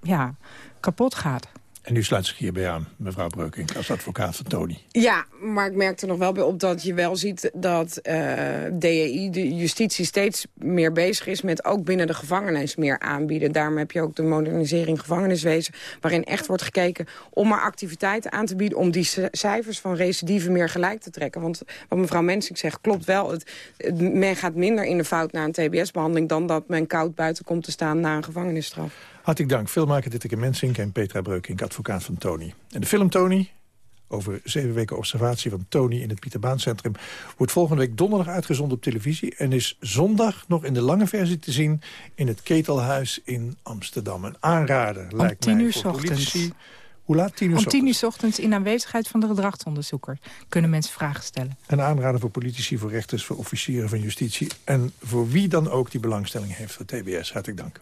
ja, kapot gaat. En u sluit zich hierbij aan, mevrouw Breukink, als advocaat van Tony. Ja, maar ik merk er nog wel bij op dat je wel ziet dat uh, DEI, de justitie, steeds meer bezig is met ook binnen de gevangenis meer aanbieden. Daarom heb je ook de modernisering gevangeniswezen, waarin echt wordt gekeken om maar activiteiten aan te bieden, om die cijfers van recidive meer gelijk te trekken. Want wat mevrouw Mensink zegt, klopt wel. Het, men gaat minder in de fout naar een TBS-behandeling dan dat men koud buiten komt te staan na een gevangenisstraf. Hartelijk dank. Filmmaker Ditteke Mensink en Petra Breukink, advocaat van Tony. En de film Tony, over zeven weken observatie van Tony in het Pieterbaancentrum... wordt volgende week donderdag uitgezonden op televisie... en is zondag nog in de lange versie te zien in het Ketelhuis in Amsterdam. Een aanrader, Om lijkt tien mij, uur voor ochtends. politici. Hoe laat? Tien uur Om ochtends? tien uur ochtends in aanwezigheid van de gedragsonderzoeker... kunnen mensen vragen stellen. Een aanrader voor politici, voor rechters, voor officieren van justitie... en voor wie dan ook die belangstelling heeft voor TBS. Hartelijk dank.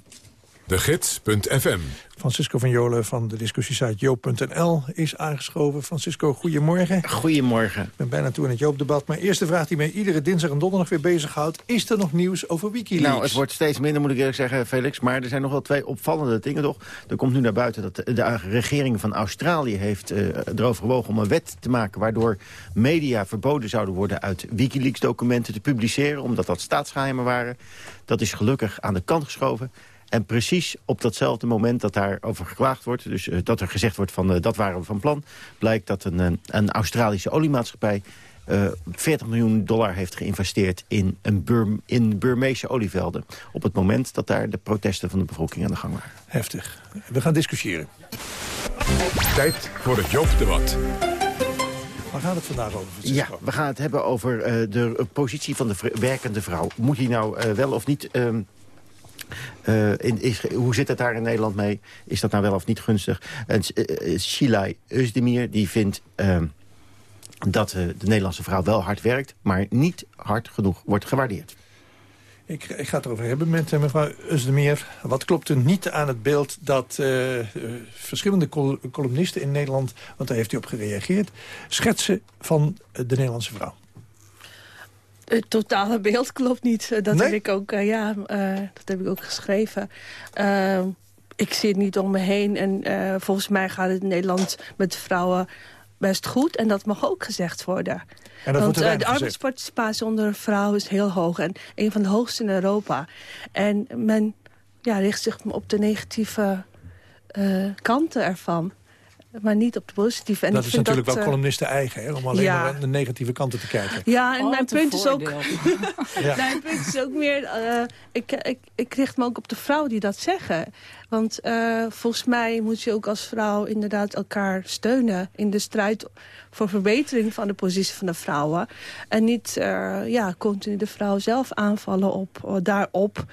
De Gids.fm. Francisco van Jolen van de discussiesite joop.nl is aangeschoven. Francisco, goedemorgen. Goedemorgen. Ik ben bijna toe in het Joop-debat. Maar eerste vraag die mij iedere dinsdag en donderdag weer bezighoudt... is er nog nieuws over Wikileaks? Nou, het wordt steeds minder, moet ik eerlijk zeggen, Felix. Maar er zijn nog wel twee opvallende dingen, toch? Er komt nu naar buiten dat de, de regering van Australië heeft uh, erover gewogen... om een wet te maken waardoor media verboden zouden worden... uit Wikileaks-documenten te publiceren, omdat dat staatsgeheimen waren. Dat is gelukkig aan de kant geschoven. En precies op datzelfde moment dat daarover geklaagd wordt... dus eh, dat er gezegd wordt van dat waren we van plan... blijkt dat een, een Australische oliemaatschappij... 40 miljoen dollar heeft geïnvesteerd in, een Burm, in Burmeese olievelden. Op het moment dat daar de protesten van de bevolking aan de gang waren. Heftig. We gaan discussiëren. Tijd voor het Joop-debat. Waar gaat het vandaag over? Ja, we gaan het hebben over uh, de positie van de werkende vrouw. Moet hij nou uh, wel of niet... Uh, in, hoe zit het daar in Nederland mee? Is dat nou wel of niet gunstig? En uh, Özdemir die vindt ehm, dat de Nederlandse vrouw wel hard werkt... maar niet hard genoeg wordt gewaardeerd. Ik, ik, ga het erover hebben met mevrouw Usdemeer. Wat klopt er niet aan het beeld dat verschillende col columnisten in Nederland... want daar heeft u op gereageerd... schetsen van de Nederlandse vrouw? Het totale beeld klopt niet. Dat, heb, ik ook, ja, dat heb ik ook geschreven. ik zie het niet om me heen. En volgens mij gaat het in Nederland met vrouwen best goed. En dat mag ook gezegd worden. Want uh, de arbeidsparticipatie onder vrouwen is heel hoog. En een van de hoogste in Europa. En men ja, richt zich op de negatieve uh, kanten ervan maar niet op de positieve. En dat ik is natuurlijk wel uh, columnisten eigen, hè, om alleen ja. maar de negatieve kanten te kijken. Ja, en oh, mijn, punt is ook, ja. mijn punt is ook meer... Uh, ik, ik, ik richt me ook op de vrouwen die dat zeggen. Want uh, volgens mij moet je ook als vrouw inderdaad elkaar steunen... in de strijd voor verbetering van de positie van de vrouwen. En niet ja, continu de vrouw zelf aanvallen op, daarop.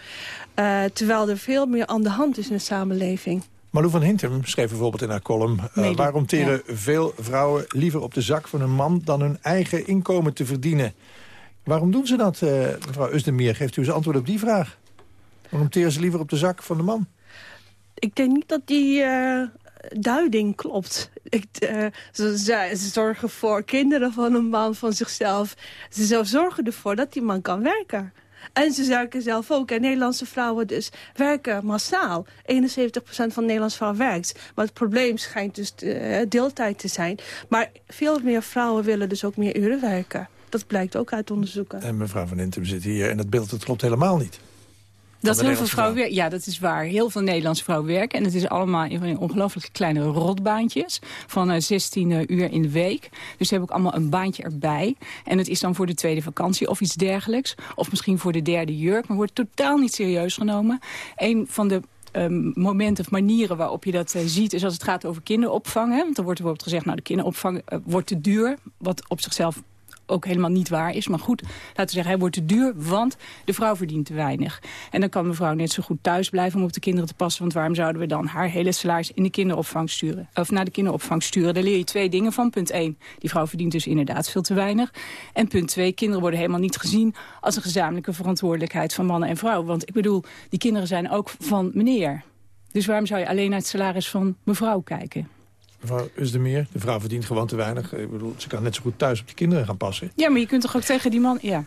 terwijl er veel meer aan de hand is in de samenleving. Malou van Hintem schreef bijvoorbeeld in haar column... Uh, waarom teren veel vrouwen liever op de zak van een man... dan hun eigen inkomen te verdienen? Waarom doen ze dat, uh, mevrouw Usdemeer? Geeft u eens antwoord op die vraag? Waarom teren ze liever op de zak van de man? Ik denk niet dat die uh, duiding klopt. Ik, ze, ze, zorgen voor kinderen van een man, van zichzelf. Ze zorgen ervoor dat die man kan werken. En ze werken zelf ook. Nederlandse vrouwen dus werken massaal. 71% van Nederlandse vrouwen werkt. Maar het probleem schijnt dus uh, deeltijd te zijn. Maar veel meer vrouwen willen dus ook meer uren werken. Dat blijkt ook uit onderzoeken. En mevrouw Van Intem zit hier en het beeld dat klopt helemaal niet. Dat heel veel vrouwen werken, ja, dat is waar. Heel veel Nederlandse vrouwen werken. En het is allemaal in ongelooflijk kleine rotbaantjes. Van 16 uh, uur in de week. Dus ze hebben ook allemaal een baantje erbij. En het is dan voor de tweede vakantie of iets dergelijks. Of misschien voor de derde jurk. Maar wordt totaal niet serieus genomen. Een van de um, momenten of manieren waarop je dat uh, ziet... is als het gaat over kinderopvang. Hè? Want dan wordt er bijvoorbeeld gezegd... nou, de kinderopvang uh, wordt te duur. Wat op zichzelf ook helemaal niet waar is. Maar goed, laten we zeggen, hij wordt te duur, want de vrouw verdient te weinig. En dan kan mevrouw net zo goed thuis blijven om op de kinderen te passen. Want waarom zouden we dan haar hele salaris in de kinderopvang sturen? Of naar de kinderopvang sturen? Daar leer je twee dingen van. Punt 1, die vrouw verdient dus inderdaad veel te weinig. En punt 2, kinderen worden helemaal niet gezien als een gezamenlijke verantwoordelijkheid van mannen en vrouwen. Want ik bedoel, die kinderen zijn ook van meneer. Dus waarom zou je alleen naar het salaris van mevrouw kijken? Mevrouw Usdemeer, de vrouw verdient gewoon te weinig. Ik bedoel, ze kan net zo goed thuis op die kinderen gaan passen. Ja, maar je kunt toch ook tegen die man... Ja.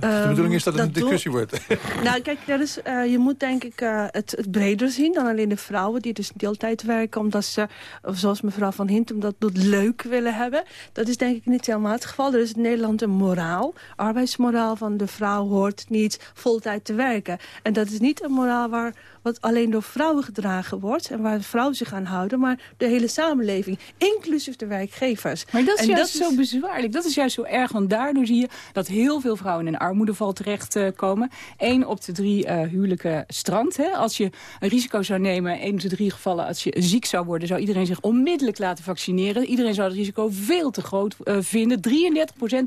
De bedoeling is dat het een discussie wordt. Nou, kijk, dat is, uh, je moet denk ik uh, het, het, breder zien dan alleen de vrouwen die dus deeltijd werken. Omdat ze, zoals mevrouw Van Hintem dat doet, leuk willen hebben. Dat is denk ik niet helemaal het geval. Er is in Nederland een moraal, arbeidsmoraal van de vrouw hoort niet voltijd te werken. En dat is niet een moraal waar wat alleen door vrouwen gedragen wordt... en waar vrouwen zich aan houden, maar de hele samenleving. Inclusief de werkgevers. Maar dat is en juist zo bezwaarlijk. Dat is juist zo erg, want daardoor zie je... dat heel veel vrouwen in een armoedeval terechtkomen. Uh, Eén op de drie uh, huwelijken strand. Hè? Als je een risico zou nemen, één op de drie gevallen... als je ziek zou worden, zou iedereen zich onmiddellijk laten vaccineren. Iedereen zou het risico veel te groot uh, vinden.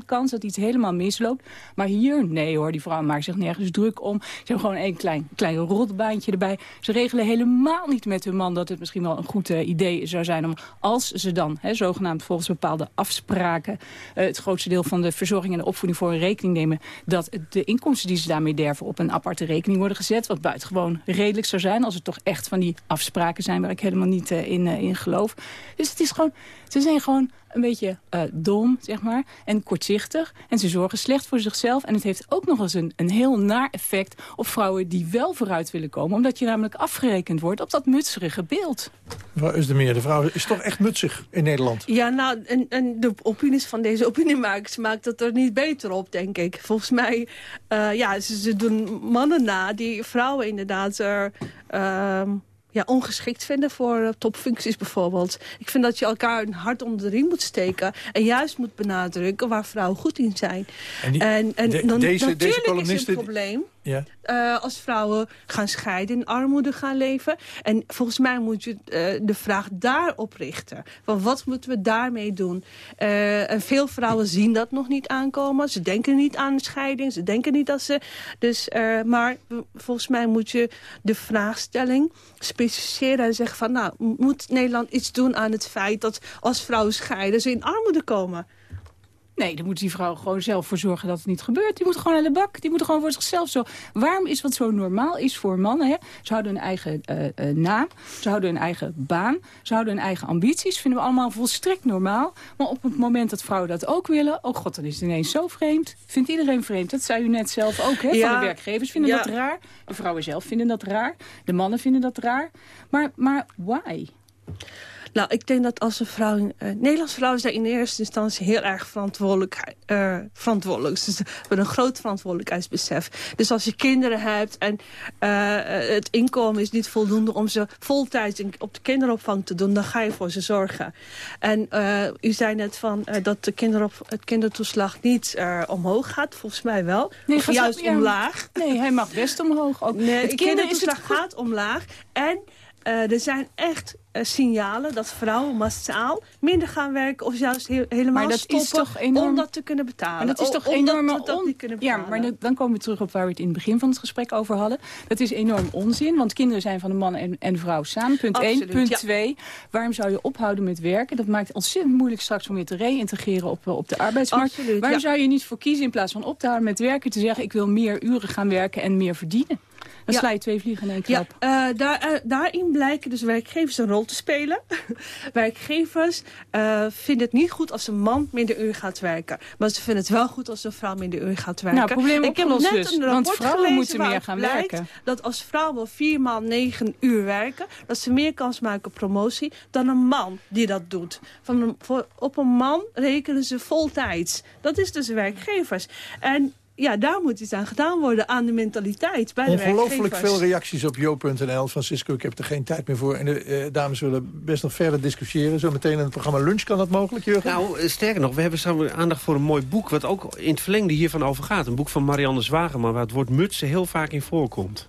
33% kans dat iets helemaal misloopt. Maar hier, nee hoor, die vrouw maakt zich nergens druk om. Ze hebben gewoon één klein, klein rotbaantje erbij. Ze regelen helemaal niet met hun man dat het misschien wel een goed idee zou zijn... om als ze dan, hè, zogenaamd volgens bepaalde afspraken... Het grootste deel van de verzorging en de opvoeding voor een rekening nemen... dat de inkomsten die ze daarmee derven op een aparte rekening worden gezet... wat buitengewoon redelijk zou zijn als het toch echt van die afspraken zijn... waar ik helemaal niet uh, in, in geloof. Dus het is gewoon, ze zijn gewoon een beetje eh, dom, zeg maar, en kortzichtig. En ze zorgen slecht voor zichzelf. En het heeft ook nog eens een, een heel naar effect op vrouwen die wel vooruit willen komen. Omdat je namelijk afgerekend wordt op dat mutserige beeld. Mevrouw Usdemeer, de vrouw is toch echt mutsig in Nederland? Ja, nou, en, en de opinies van deze opiniemakers maakt het er niet beter op, denk ik. Volgens mij, uh, ja, ze, ze, doen mannen na die vrouwen inderdaad er... Uh, ja, ongeschikt vinden voor uh, topfuncties bijvoorbeeld. Ik vind dat je elkaar een hart onder de riem moet steken... en juist moet benadrukken waar vrouwen goed in zijn. En, die, en, en de, dan, deze, natuurlijk deze is het een probleem... Ja. Uh, als vrouwen gaan scheiden, in armoede gaan leven. En volgens mij moet je uh, de vraag daarop richten. Van wat moeten we daarmee doen? Uh, en veel vrouwen zien dat nog niet aankomen. Ze denken niet aan scheiding. Ze denken niet dat ze... Dus, maar volgens mij moet je de vraagstelling specificeren en zeggen van... nou, moet Nederland iets doen aan het feit dat als vrouwen scheiden... ze in armoede komen? Nee, dan moet die vrouw gewoon zelf voor zorgen dat het niet gebeurt. Die moet gewoon aan de bak. Die moet gewoon voor zichzelf zo. Waarom is wat zo normaal is voor mannen? Hè? Ze houden een eigen uh, uh, naam. Ze houden een eigen baan. Ze houden hun eigen ambities. Vinden we allemaal volstrekt normaal. Maar op het moment dat vrouwen dat ook willen... oh god, dan is het ineens zo vreemd. Vindt iedereen vreemd. Dat zei u net zelf ook. Hè? Ja. Van de werkgevers vinden Ja. dat raar. De vrouwen zelf vinden dat raar. De mannen vinden dat raar. Maar, maar why? Nou, ik denk dat als een vrouw... Uh, Nederlandse vrouwen zijn in eerste instantie heel erg verantwoordelijk. Uh, verantwoordelijk. Dus ze hebben een groot verantwoordelijkheidsbesef. Dus als je kinderen hebt en uh, het inkomen is niet voldoende... om ze voltijds op de kinderopvang te doen, dan ga je voor ze zorgen. En u zei net van dat de kinderop, het kindertoeslag niet omhoog gaat. Volgens mij wel. Nee, of juist omlaag. Nee, hij mag best omhoog. Ook. Nee, is het kindertoeslag gaat omlaag. En eh, er zijn echt eh, signalen dat vrouwen massaal minder gaan werken... of juist heel- helemaal Maar dat stoppen is toch enorm- om dat te kunnen betalen. Maar dat is toch we dat on- niet kunnen Ja, betalen. maar dan- komen we terug op waar we het in het begin van het gesprek over hadden. Dat is enorm onzin, want kinderen zijn van de man en, en vrouw samen. Punt 1. Absoluut, Punt ja. 2. Waarom zou je ophouden met werken? Dat maakt het ontzettend moeilijk straks om je te reïntegreren op, op de arbeidsmarkt. Absoluut, Waarom ja. zou je niet voor kiezen in plaats van op te houden met werken... te zeggen ik wil meer uren gaan werken en meer verdienen? Dan Ja. sla je twee vliegen in één klap. Ja, eh, daar, eh, daarin blijken dus werkgevers een rol te spelen. werkgevers eh, vinden het niet goed als een man minder uur gaat werken. Maar ze vinden het wel goed als een vrouw minder uur gaat werken. Nou, probleem Ik heb net dus, een want vrouwen gelezen moeten meer gaan werken. dat als vrouwen vier maal negen uur werken... dat ze meer kans maken op promotie dan een man die dat doet. Van een, voor, op een man rekenen ze voltijds. Dat is dus werkgevers. En ja, daar moet iets aan gedaan worden, aan de mentaliteit bij de Ongelooflijk werkgevers. veel reacties op jo.nl. Francisco, ik heb er geen tijd meer voor. En de eh, dames willen best nog verder discussiëren. Zometeen in het programma Lunch kan dat mogelijk, Jurgen? Nou, eh, sterker nog, we hebben samen aandacht voor een mooi boek... wat ook in het verlengde hiervan over gaat. Een boek van Marianne Zwageman... waar het woord mutsen heel vaak in voorkomt.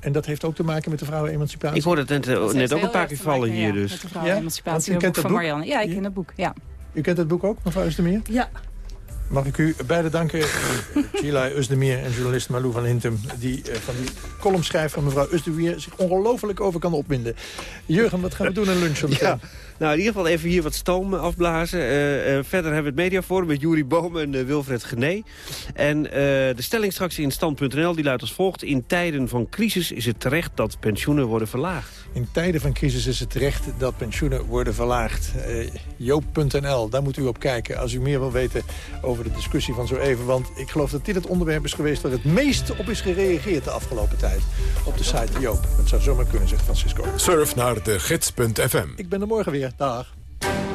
En dat heeft ook te maken met de vrouwenemancipatie? Ik hoorde het net, eh, net ook een paar keer vallen hier ja, dus. Met de vrouwenemancipatie, dat van boek? Marianne. Ja, ik ken dat boek, ja. U kent het boek ook, mevrouw Özdemir? Ja. Mag ik u beiden danken, Sheila Özdemir en journalist Malou van Hintem... die eh, van die columnschrijf van mevrouw Özdemir zich ongelooflijk over kan opwinden. Jurgen, wat gaan we doen in lunch? Ja, nou in ieder geval even hier wat stoom afblazen. Eh, eh, verder hebben we het mediaforum met Juri Boom en eh, Wilfred Gené. En eh, de stelling straks in stand.nl die luidt als volgt. In tijden van crisis is het terecht dat pensioenen worden verlaagd. In tijden van crisis is het terecht dat pensioenen worden verlaagd. Eh, Joop.nl, daar moet u op kijken als u meer wil weten over de discussie van zo even. Want ik geloof dat dit het onderwerp is geweest waar het meest op is gereageerd de afgelopen tijd. Op de site Joop. Het zou zomaar kunnen, zegt Francisco. Surf naar de gids.fm. Ik ben er morgen weer. Dag.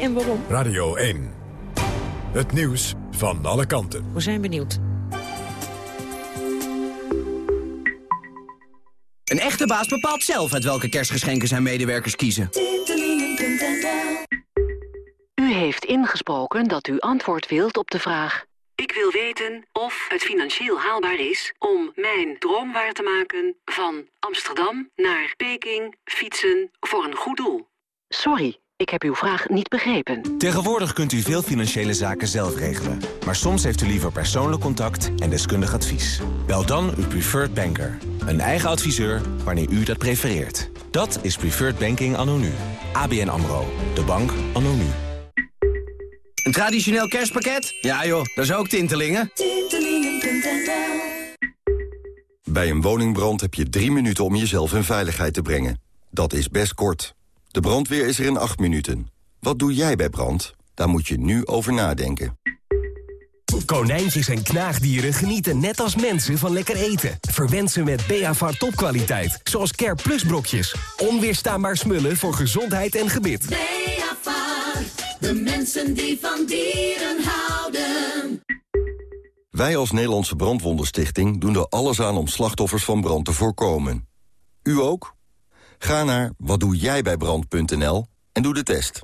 en waarom? Radio 1. Het nieuws van alle kanten. We zijn benieuwd. Een echte baas bepaalt zelf uit welke kerstgeschenken zijn medewerkers kiezen. U heeft ingesproken dat u antwoord wilt op de vraag... Ik wil weten of het financieel haalbaar is om mijn droom waar te maken... van Amsterdam naar Peking fietsen voor een goed doel. Sorry, Ik heb uw vraag niet begrepen. Tegenwoordig kunt u veel financiële zaken zelf regelen. Maar soms heeft u liever persoonlijk contact en deskundig advies. Bel dan uw preferred banker. Een eigen adviseur wanneer u dat prefereert. Dat is Preferred Banking anno nu. ABN AMRO. De bank anno nu. Een traditioneel kerstpakket? Ja joh, dat is ook Tintelingen. Tintelingen.nl Bij een woningbrand heb je drie minuten om jezelf in veiligheid te brengen. Dat is best kort. De brandweer is er in acht minuten. Wat doe jij bij brand? Daar moet je nu over nadenken. Konijntjes en knaagdieren genieten net als mensen van lekker eten. Verwend ze met Beavar topkwaliteit, zoals Care Plus brokjes. Onweerstaanbaar smullen voor gezondheid en gebit. Beavar, de mensen die van dieren houden. Wij als Nederlandse Brandwondenstichting doen er alles aan om slachtoffers van brand te voorkomen. U ook? Ga naar watdoejijbijbrand.nl en doe de test.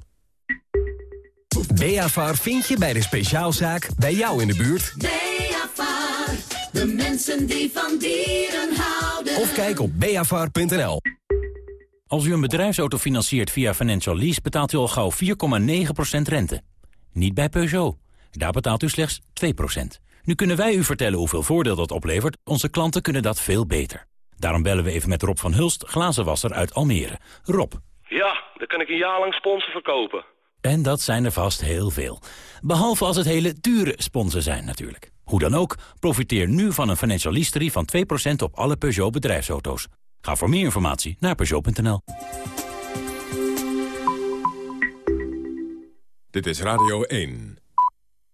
Beavar vind je bij de speciaalzaak bij jou in de buurt. Beavar, de mensen die van dieren houden. Of kijk op beavar.nl. Als u een bedrijfsauto financiert via Financial Lease... betaalt u al gauw 4,9% rente. Niet bij Peugeot. Daar betaalt u slechts 2%. Nu kunnen wij u vertellen hoeveel voordeel dat oplevert. Onze klanten kunnen dat veel beter. Daarom bellen we even met Rob van Hulst, glazenwasser uit Almere. Rob. Ja, dan kan ik een jaar lang sponsor verkopen. En dat zijn er vast heel veel. Behalve als het hele dure sponsen zijn natuurlijk. Hoe dan ook, profiteer nu van een financial lease van 2% op alle Peugeot bedrijfsauto's. Ga voor meer informatie naar Peugeot.nl. Dit is Radio 1.